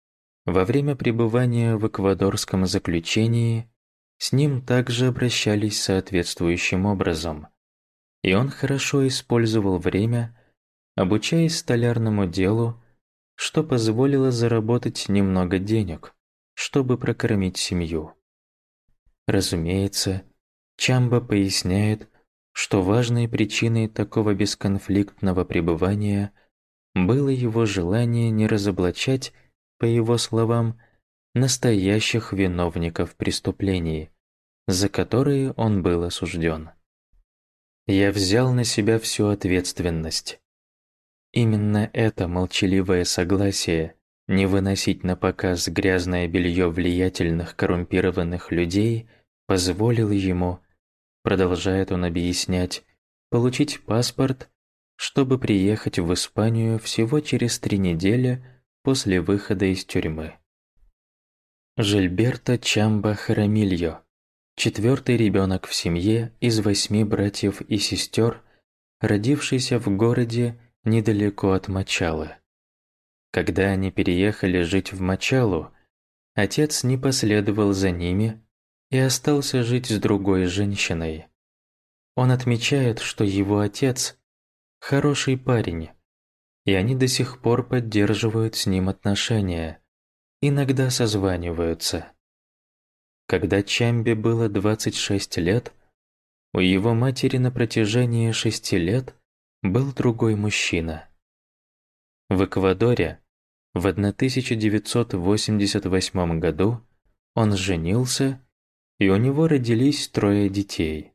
во время пребывания в эквадорском заключении с ним также обращались соответствующим образом, и он хорошо использовал время, обучаясь столярному делу, что позволило заработать немного денег, чтобы прокормить семью. Разумеется, Чамба поясняет, что важной причиной такого бесконфликтного пребывания было его желание не разоблачать, по его словам, настоящих виновников преступлений, за которые он был осужден. Я взял на себя всю ответственность. Именно это молчаливое согласие не выносить на показ грязное белье влиятельных коррумпированных людей позволило ему, продолжает он объяснять, получить паспорт, чтобы приехать в Испанию всего через три недели после выхода из тюрьмы. Жильберто Чамба Харамильо, четвертый ребенок в семье из восьми братьев и сестер, родившийся в городе недалеко от Мачалы. Когда они переехали жить в Мачалу, отец не последовал за ними и остался жить с другой женщиной. Он отмечает, что его отец – хороший парень, и они до сих пор поддерживают с ним отношения, иногда созваниваются. Когда Чамбе было 26 лет, у его матери на протяжении шести лет был другой мужчина. В Эквадоре в 1988 году он женился, и у него родились трое детей.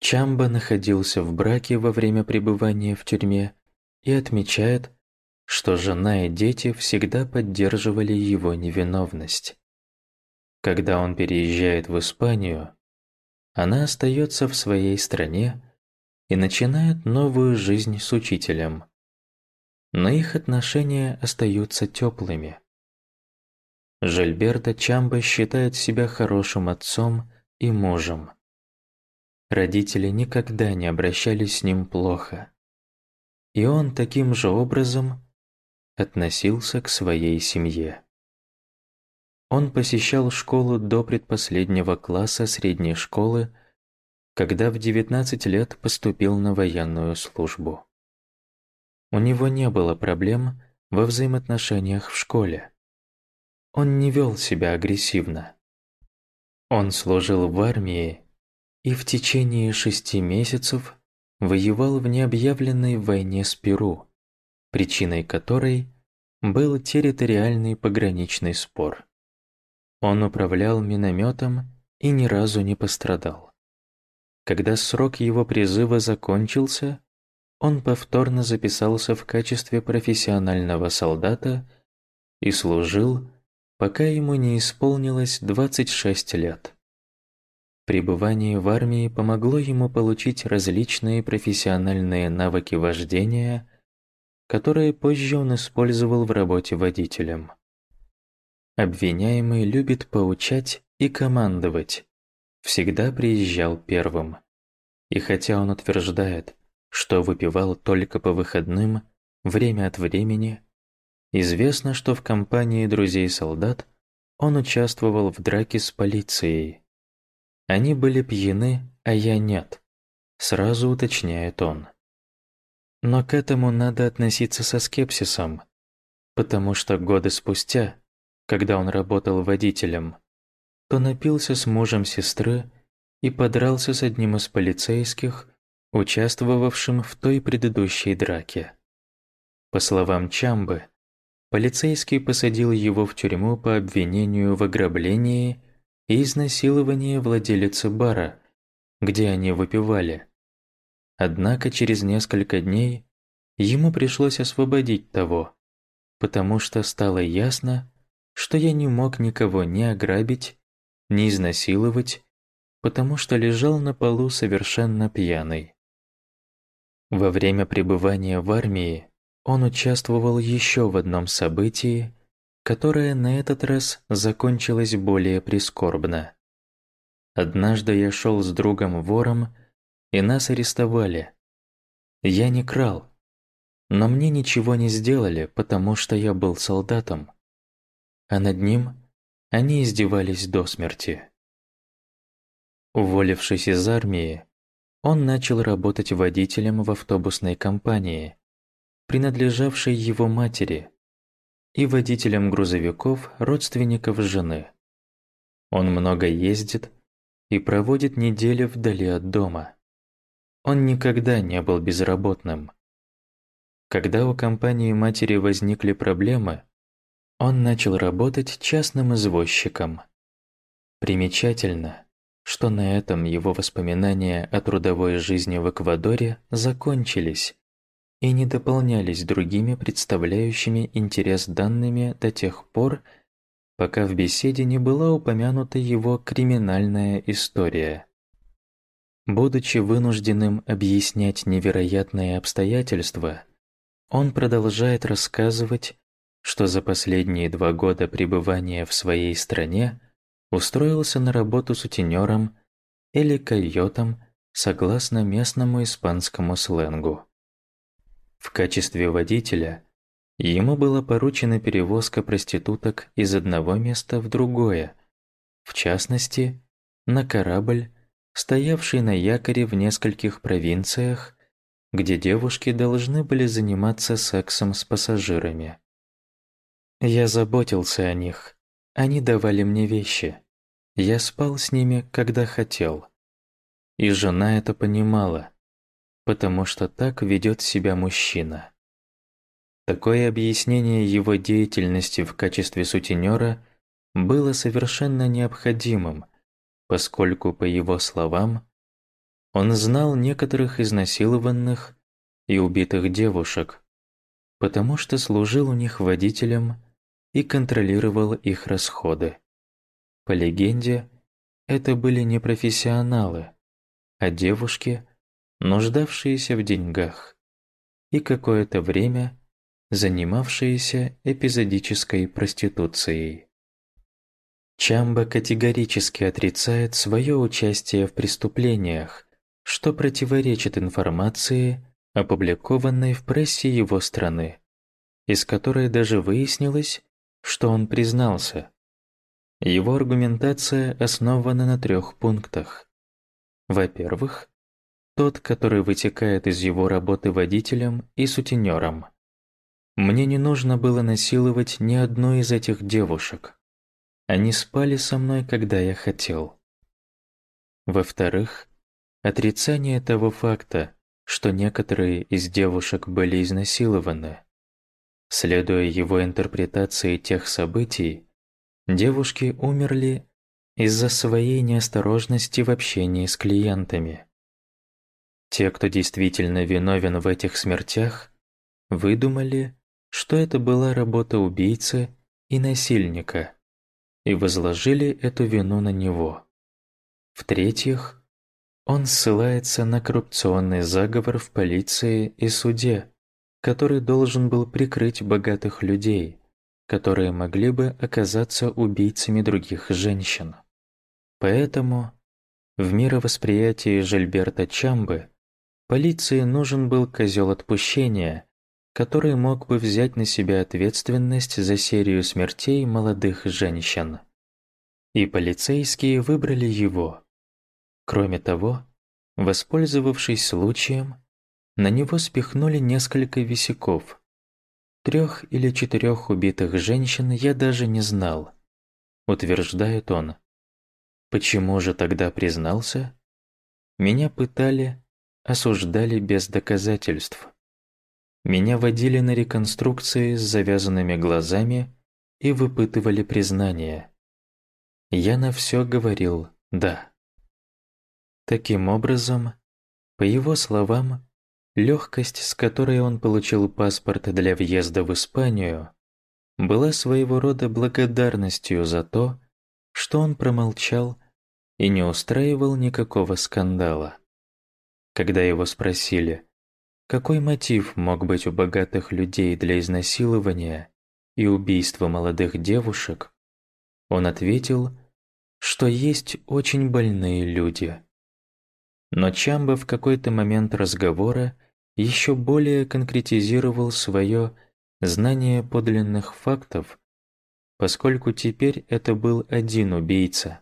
Чамба находился в браке во время пребывания в тюрьме и отмечает, что жена и дети всегда поддерживали его невиновность. Когда он переезжает в Испанию, она остается в своей стране и начинают новую жизнь с учителем. Но их отношения остаются теплыми. Жильберто Чамбо считает себя хорошим отцом и мужем. Родители никогда не обращались с ним плохо. И он таким же образом относился к своей семье. Он посещал школу до предпоследнего класса средней школы когда в 19 лет поступил на военную службу. У него не было проблем во взаимоотношениях в школе. Он не вел себя агрессивно. Он служил в армии и в течение шести месяцев воевал в необъявленной войне с Перу, причиной которой был территориальный пограничный спор. Он управлял минометом и ни разу не пострадал. Когда срок его призыва закончился, он повторно записался в качестве профессионального солдата и служил, пока ему не исполнилось 26 лет. Пребывание в армии помогло ему получить различные профессиональные навыки вождения, которые позже он использовал в работе водителем. Обвиняемый любит поучать и командовать, всегда приезжал первым. И хотя он утверждает, что выпивал только по выходным, время от времени, известно, что в компании друзей-солдат он участвовал в драке с полицией. Они были пьяны, а я нет, сразу уточняет он. Но к этому надо относиться со скепсисом, потому что годы спустя, когда он работал водителем, то напился с мужем сестры и подрался с одним из полицейских, участвовавшим в той предыдущей драке. По словам Чамбы, полицейский посадил его в тюрьму по обвинению в ограблении и изнасиловании владелицы бара, где они выпивали. Однако через несколько дней ему пришлось освободить того, потому что стало ясно, что я не мог никого ни ограбить, ни изнасиловать, потому что лежал на полу совершенно пьяный. Во время пребывания в армии он участвовал еще в одном событии, которое на этот раз закончилось более прискорбно. Однажды я шел с другом-вором, и нас арестовали. Я не крал, но мне ничего не сделали, потому что я был солдатом. А над ним они издевались до смерти. Уволившись из армии, он начал работать водителем в автобусной компании, принадлежавшей его матери, и водителем грузовиков родственников жены. Он много ездит и проводит недели вдали от дома. Он никогда не был безработным. Когда у компании матери возникли проблемы, он начал работать частным извозчиком. Примечательно, что на этом его воспоминания о трудовой жизни в Эквадоре закончились и не дополнялись другими представляющими интерес данными до тех пор, пока в беседе не была упомянута его криминальная история. Будучи вынужденным объяснять невероятные обстоятельства, он продолжает рассказывать что за последние два года пребывания в своей стране устроился на работу сутенером или койотом согласно местному испанскому сленгу. В качестве водителя ему была поручена перевозка проституток из одного места в другое, в частности, на корабль, стоявший на якоре в нескольких провинциях, где девушки должны были заниматься сексом с пассажирами. Я заботился о них. Они давали мне вещи. Я спал с ними, когда хотел. И жена это понимала, потому что так ведет себя мужчина. Такое объяснение его деятельности в качестве сутенера было совершенно необходимым, поскольку, по его словам, он знал некоторых изнасилованных и убитых девушек, потому что служил у них водителем и контролировал их расходы. По легенде, это были не профессионалы, а девушки, нуждавшиеся в деньгах, и какое-то время занимавшиеся эпизодической проституцией. Чамба категорически отрицает свое участие в преступлениях, что противоречит информации, опубликованной в прессе его страны, из которой даже выяснилось, что он признался. Его аргументация основана на трех пунктах. Во-первых, тот, который вытекает из его работы водителем и сутенером. Мне не нужно было насиловать ни одну из этих девушек. Они спали со мной, когда я хотел. Во-вторых, отрицание того факта, что некоторые из девушек были изнасилованы. Следуя его интерпретации тех событий, девушки умерли из-за своей неосторожности в общении с клиентами. Те, кто действительно виновен в этих смертях, выдумали, что это была работа убийцы и насильника, и возложили эту вину на него. В-третьих, он ссылается на коррупционный заговор в полиции и суде, который должен был прикрыть богатых людей, которые могли бы оказаться убийцами других женщин. Поэтому в мировосприятии Жильберта Чамбы полиции нужен был козел отпущения, который мог бы взять на себя ответственность за серию смертей молодых женщин. И полицейские выбрали его. Кроме того, воспользовавшись случаем, на него спихнули несколько висяков. Трех или четырех убитых женщин я даже не знал, утверждает он. Почему же тогда признался? Меня пытали, осуждали без доказательств. Меня водили на реконструкции с завязанными глазами и выпытывали признание. Я на все говорил «да». Таким образом, по его словам, легкость, с которой он получил паспорт для въезда в Испанию, была своего рода благодарностью за то, что он промолчал и не устраивал никакого скандала. Когда его спросили, какой мотив мог быть у богатых людей для изнасилования и убийства молодых девушек, он ответил, что есть очень больные люди. Но Чамба в какой-то момент разговора еще более конкретизировал свое знание подлинных фактов, поскольку теперь это был один убийца,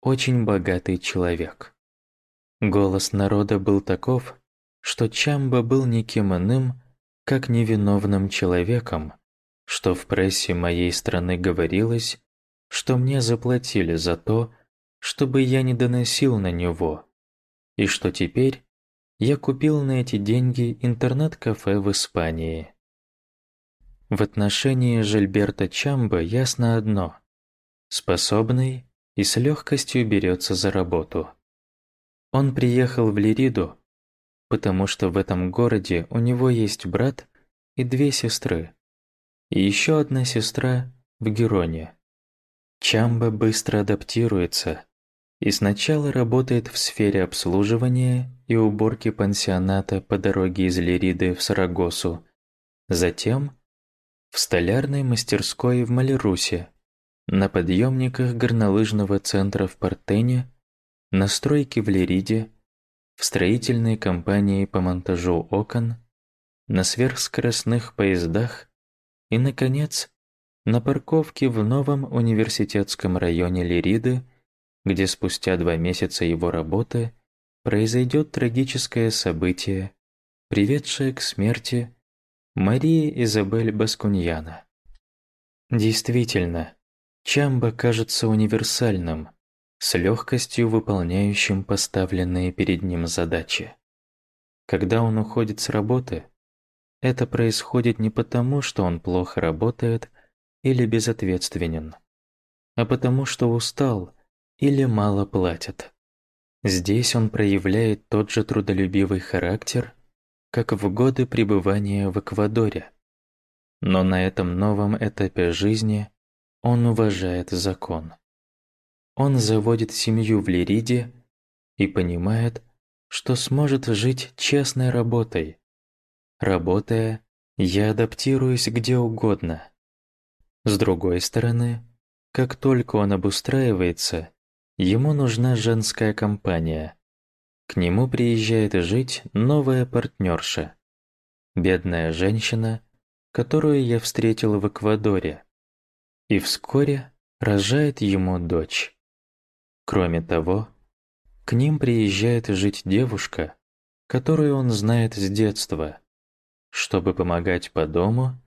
очень богатый человек. Голос народа был таков, что Чамба был никем иным, как невиновным человеком, что в прессе моей страны говорилось, что мне заплатили за то, чтобы я не доносил на него, и что теперь я купил на эти деньги интернет-кафе в Испании. В отношении Жильберта Чамба ясно одно – способный и с легкостью берется за работу. Он приехал в Лириду, потому что в этом городе у него есть брат и две сестры, и еще одна сестра в Героне. Чамба быстро адаптируется, и сначала работает в сфере обслуживания и уборки пансионата по дороге из Лериды в Сарагосу, затем в столярной мастерской в Малерусе, на подъемниках горнолыжного центра в Портене, на стройке в Лериде, в строительной компании по монтажу окон, на сверхскоростных поездах и, наконец, на парковке в новом университетском районе Лериды – где спустя два месяца его работы произойдет трагическое событие, приведшее к смерти Марии Изабель Баскуньяна. Действительно, Чамба кажется универсальным, с легкостью выполняющим поставленные перед ним задачи. Когда он уходит с работы, это происходит не потому, что он плохо работает или безответственен, а потому что устал или мало платят. Здесь он проявляет тот же трудолюбивый характер, как в годы пребывания в Эквадоре. Но на этом новом этапе жизни он уважает закон. Он заводит семью в Лириде и понимает, что сможет жить честной работой. Работая, я адаптируюсь где угодно. С другой стороны, как только он обустраивается, Ему нужна женская компания. К нему приезжает жить новая партнерша. Бедная женщина, которую я встретил в Эквадоре. И вскоре рожает ему дочь. Кроме того, к ним приезжает жить девушка, которую он знает с детства, чтобы помогать по дому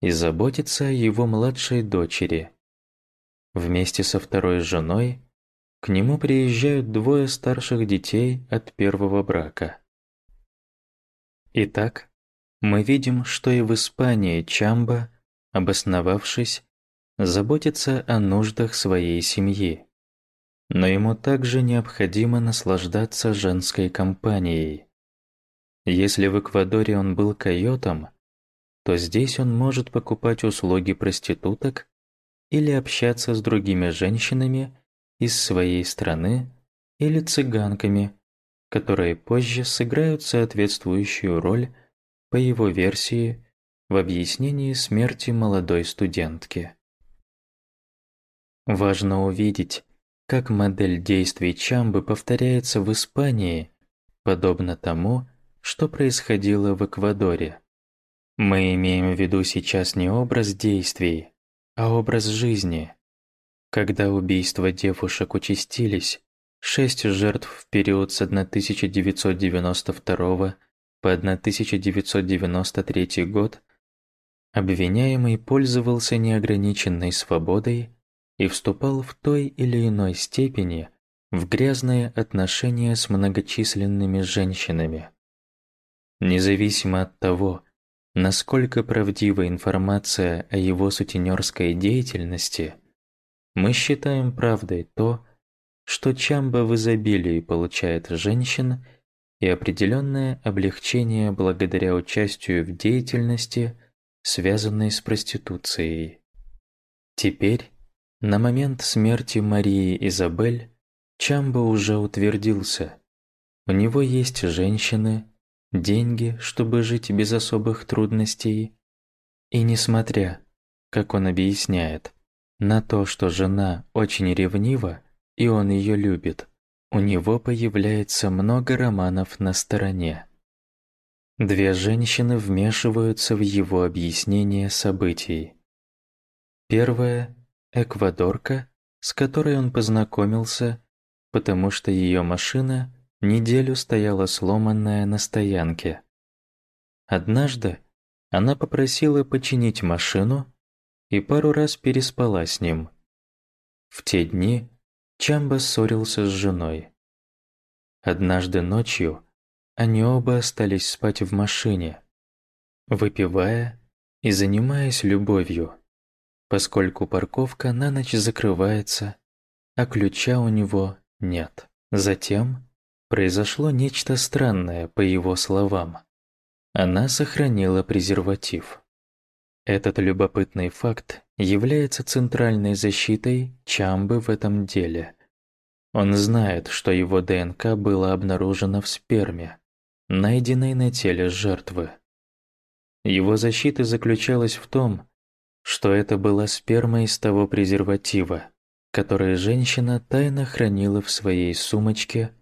и заботиться о его младшей дочери. Вместе со второй женой к нему приезжают двое старших детей от первого брака. Итак, мы видим, что и в Испании Чамба, обосновавшись, заботится о нуждах своей семьи. Но ему также необходимо наслаждаться женской компанией. Если в Эквадоре он был койотом, то здесь он может покупать услуги проституток или общаться с другими женщинами из своей страны или цыганками, которые позже сыграют соответствующую роль по его версии в объяснении смерти молодой студентки. Важно увидеть, как модель действий Чамбы повторяется в Испании, подобно тому, что происходило в Эквадоре. Мы имеем в виду сейчас не образ действий, а образ жизни. Когда убийства девушек участились, шесть жертв в период с 1992 по 1993 год, обвиняемый пользовался неограниченной свободой и вступал в той или иной степени в грязные отношения с многочисленными женщинами. Независимо от того, насколько правдива информация о его сутенерской деятельности, мы считаем правдой то, что Чамба в изобилии получает женщин и определенное облегчение благодаря участию в деятельности, связанной с проституцией. Теперь, на момент смерти Марии Изабель, Чамба уже утвердился. У него есть женщины, деньги, чтобы жить без особых трудностей. И несмотря, как он объясняет, на то, что жена очень ревнива и он ее любит, у него появляется много романов на стороне. Две женщины вмешиваются в его объяснение событий. Первая – эквадорка, с которой он познакомился, потому что ее машина неделю стояла сломанная на стоянке. Однажды она попросила починить машину и пару раз переспала с ним. В те дни Чамба ссорился с женой. Однажды ночью они оба остались спать в машине, выпивая и занимаясь любовью, поскольку парковка на ночь закрывается, а ключа у него нет. Затем произошло нечто странное, по его словам. Она сохранила презерватив. Этот любопытный факт является центральной защитой Чамбы в этом деле. Он знает, что его ДНК было обнаружено в сперме, найденной на теле жертвы. Его защита заключалась в том, что это была сперма из того презерватива, который женщина тайно хранила в своей сумочке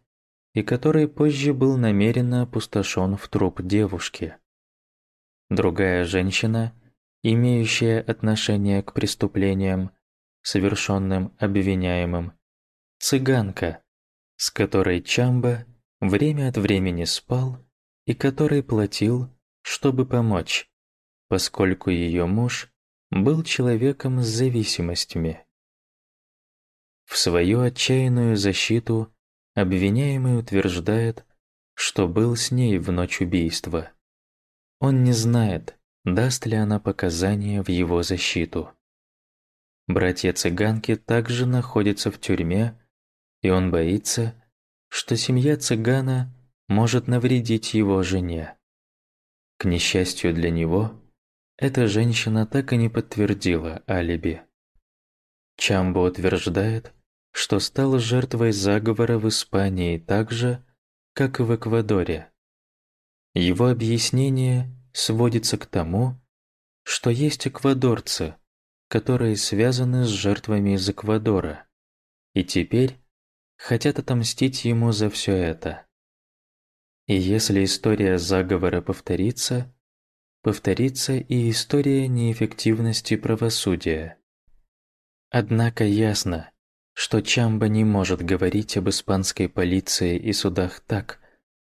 и который позже был намеренно опустошен в труп девушки. Другая женщина – имеющая отношение к преступлениям, совершенным обвиняемым, цыганка, с которой Чамба время от времени спал и который платил, чтобы помочь, поскольку ее муж был человеком с зависимостями. В свою отчаянную защиту обвиняемый утверждает, что был с ней в ночь убийства. Он не знает, даст ли она показания в его защиту. Братья-цыганки также находятся в тюрьме, и он боится, что семья цыгана может навредить его жене. К несчастью для него, эта женщина так и не подтвердила алиби. Чамбо утверждает, что стал жертвой заговора в Испании так же, как и в Эквадоре. Его объяснение сводится к тому, что есть эквадорцы, которые связаны с жертвами из Эквадора, и теперь хотят отомстить ему за все это. И если история заговора повторится, повторится и история неэффективности правосудия. Однако ясно, что Чамба не может говорить об испанской полиции и судах так,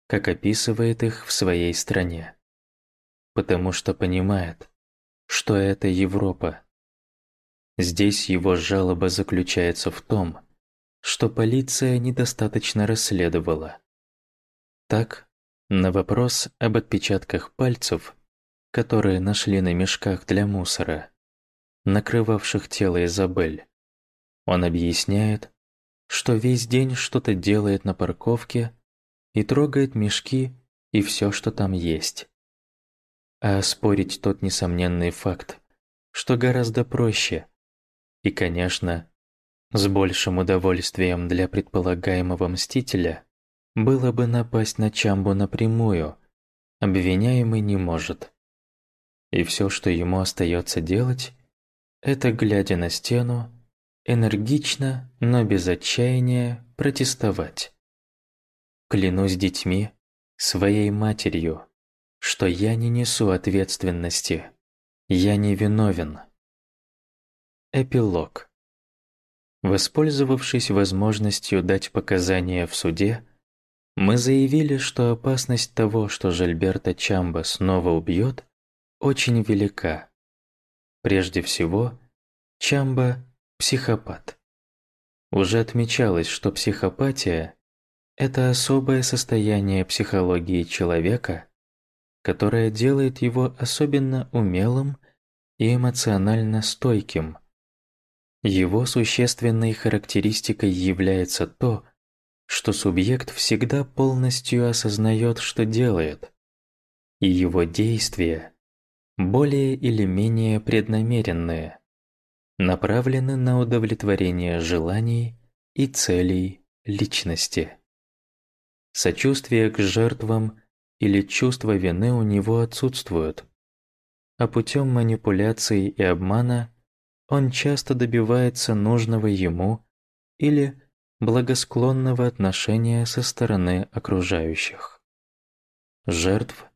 как описывает их в своей стране потому что понимает, что это Европа. Здесь его жалоба заключается в том, что полиция недостаточно расследовала. Так, на вопрос об отпечатках пальцев, которые нашли на мешках для мусора, накрывавших тело Изабель, он объясняет, что весь день что-то делает на парковке и трогает мешки и все, что там есть. А оспорить тот несомненный факт, что гораздо проще, и, конечно, с большим удовольствием для предполагаемого мстителя, было бы напасть на Чамбу напрямую, обвиняемый не может. И все, что ему остается делать, это, глядя на стену, энергично, но без отчаяния протестовать. Клянусь детьми, своей матерью, что я не несу ответственности, я не виновен. Эпилог. Воспользовавшись возможностью дать показания в суде, мы заявили, что опасность того, что Жильберта Чамба снова убьет, очень велика. Прежде всего, Чамба – психопат. Уже отмечалось, что психопатия – это особое состояние психологии человека, которое делает его особенно умелым и эмоционально стойким – его существенной характеристикой является то, что субъект всегда полностью осознает, что делает, и его действия, более или менее преднамеренные, направлены на удовлетворение желаний и целей личности. Сочувствие к жертвам или чувство вины у него отсутствуют, а путем манипуляций и обмана он часто добивается нужного ему или благосклонного отношения со стороны окружающих. Жертв,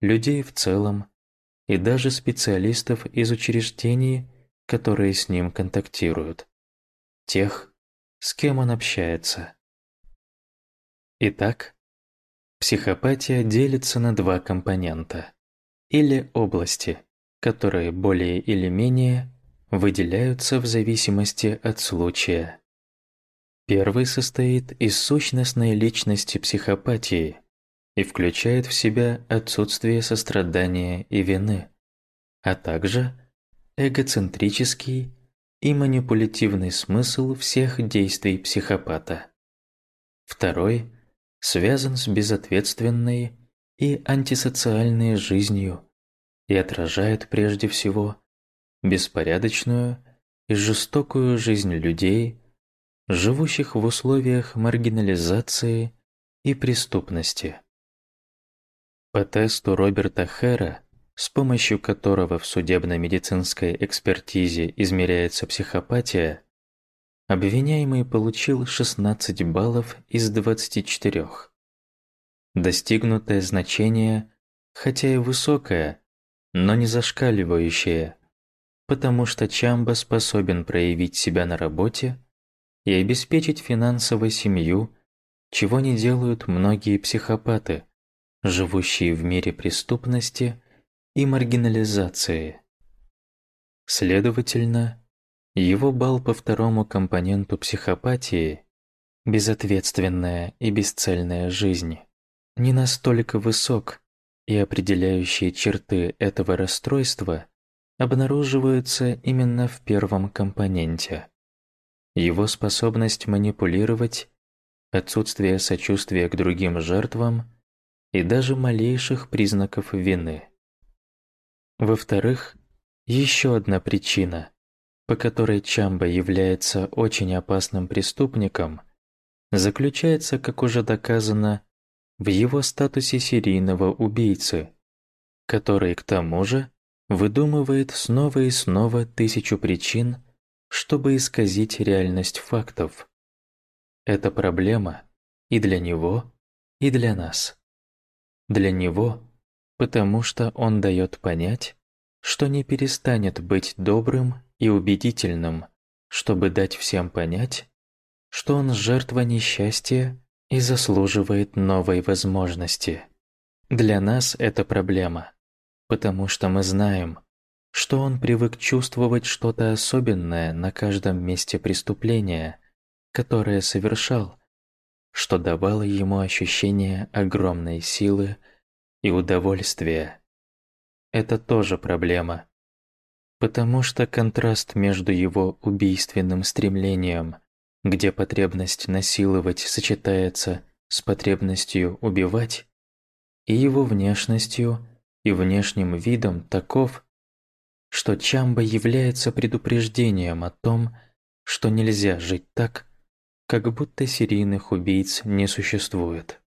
людей в целом и даже специалистов из учреждений, которые с ним контактируют, тех, с кем он общается. Итак, психопатия делится на два компонента или области, которые более или менее выделяются в зависимости от случая. Первый состоит из сущностной личности психопатии и включает в себя отсутствие сострадания и вины, а также эгоцентрический и манипулятивный смысл всех действий психопата. Второй связан с безответственной и антисоциальной жизнью и отражает прежде всего беспорядочную и жестокую жизнь людей, живущих в условиях маргинализации и преступности. По тесту Роберта Хэра, с помощью которого в судебно-медицинской экспертизе измеряется психопатия, обвиняемый получил 16 баллов из 24. Достигнутое значение, хотя и высокое, но не зашкаливающее, потому что Чамба способен проявить себя на работе и обеспечить финансово семью, чего не делают многие психопаты, живущие в мире преступности и маргинализации. Следовательно, его балл по второму компоненту психопатии безответственная и бесцельная жизнь не настолько высок, и определяющие черты этого расстройства обнаруживаются именно в первом компоненте. Его способность манипулировать, отсутствие сочувствия к другим жертвам и даже малейших признаков вины. Во-вторых, еще одна причина, по которой Чамба является очень опасным преступником, заключается, как уже доказано, в его статусе серийного убийцы, который, к тому же, выдумывает снова и снова тысячу причин, чтобы исказить реальность фактов. Это проблема и для него, и для нас. Для него, потому что он дает понять, что не перестанет быть добрым и убедительным, чтобы дать всем понять, что он жертва несчастья и заслуживает новой возможности. Для нас это проблема – потому что мы знаем, что он привык чувствовать что-то особенное на каждом месте преступления, которое совершал, что давало ему ощущение огромной силы и удовольствия. Это тоже проблема, потому что контраст между его убийственным стремлением, где потребность насиловать сочетается с потребностью убивать, и его внешностью и внешним видом таков, что Чамба является предупреждением о том, что нельзя жить так, как будто серийных убийц не существует.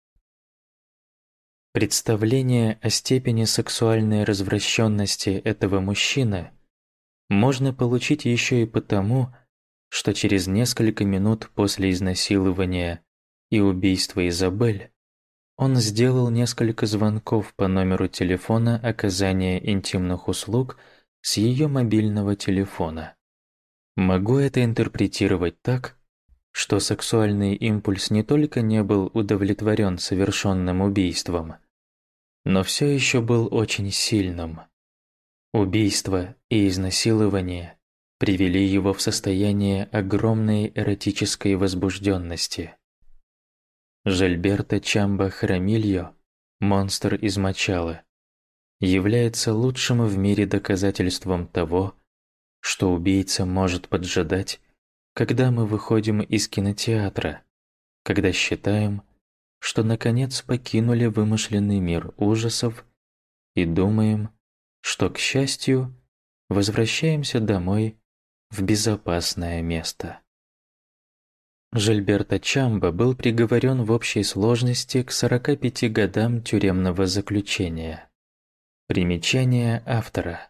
Представление о степени сексуальной развращенности этого мужчины можно получить еще и потому, что через несколько минут после изнасилования и убийства Изабель он сделал несколько звонков по номеру телефона оказания интимных услуг с ее мобильного телефона. Могу это интерпретировать так, что сексуальный импульс не только не был удовлетворен совершенным убийством, но все еще был очень сильным. Убийство и изнасилование привели его в состояние огромной эротической возбужденности. Жильберто Чамба Храмильо, монстр из Мачалы, является лучшим в мире доказательством того, что убийца может поджидать, когда мы выходим из кинотеатра, когда считаем, что наконец покинули вымышленный мир ужасов и думаем, что, к счастью, возвращаемся домой в безопасное место. Жильберто Чамба был приговорен в общей сложности к 45 годам тюремного заключения. Примечание автора.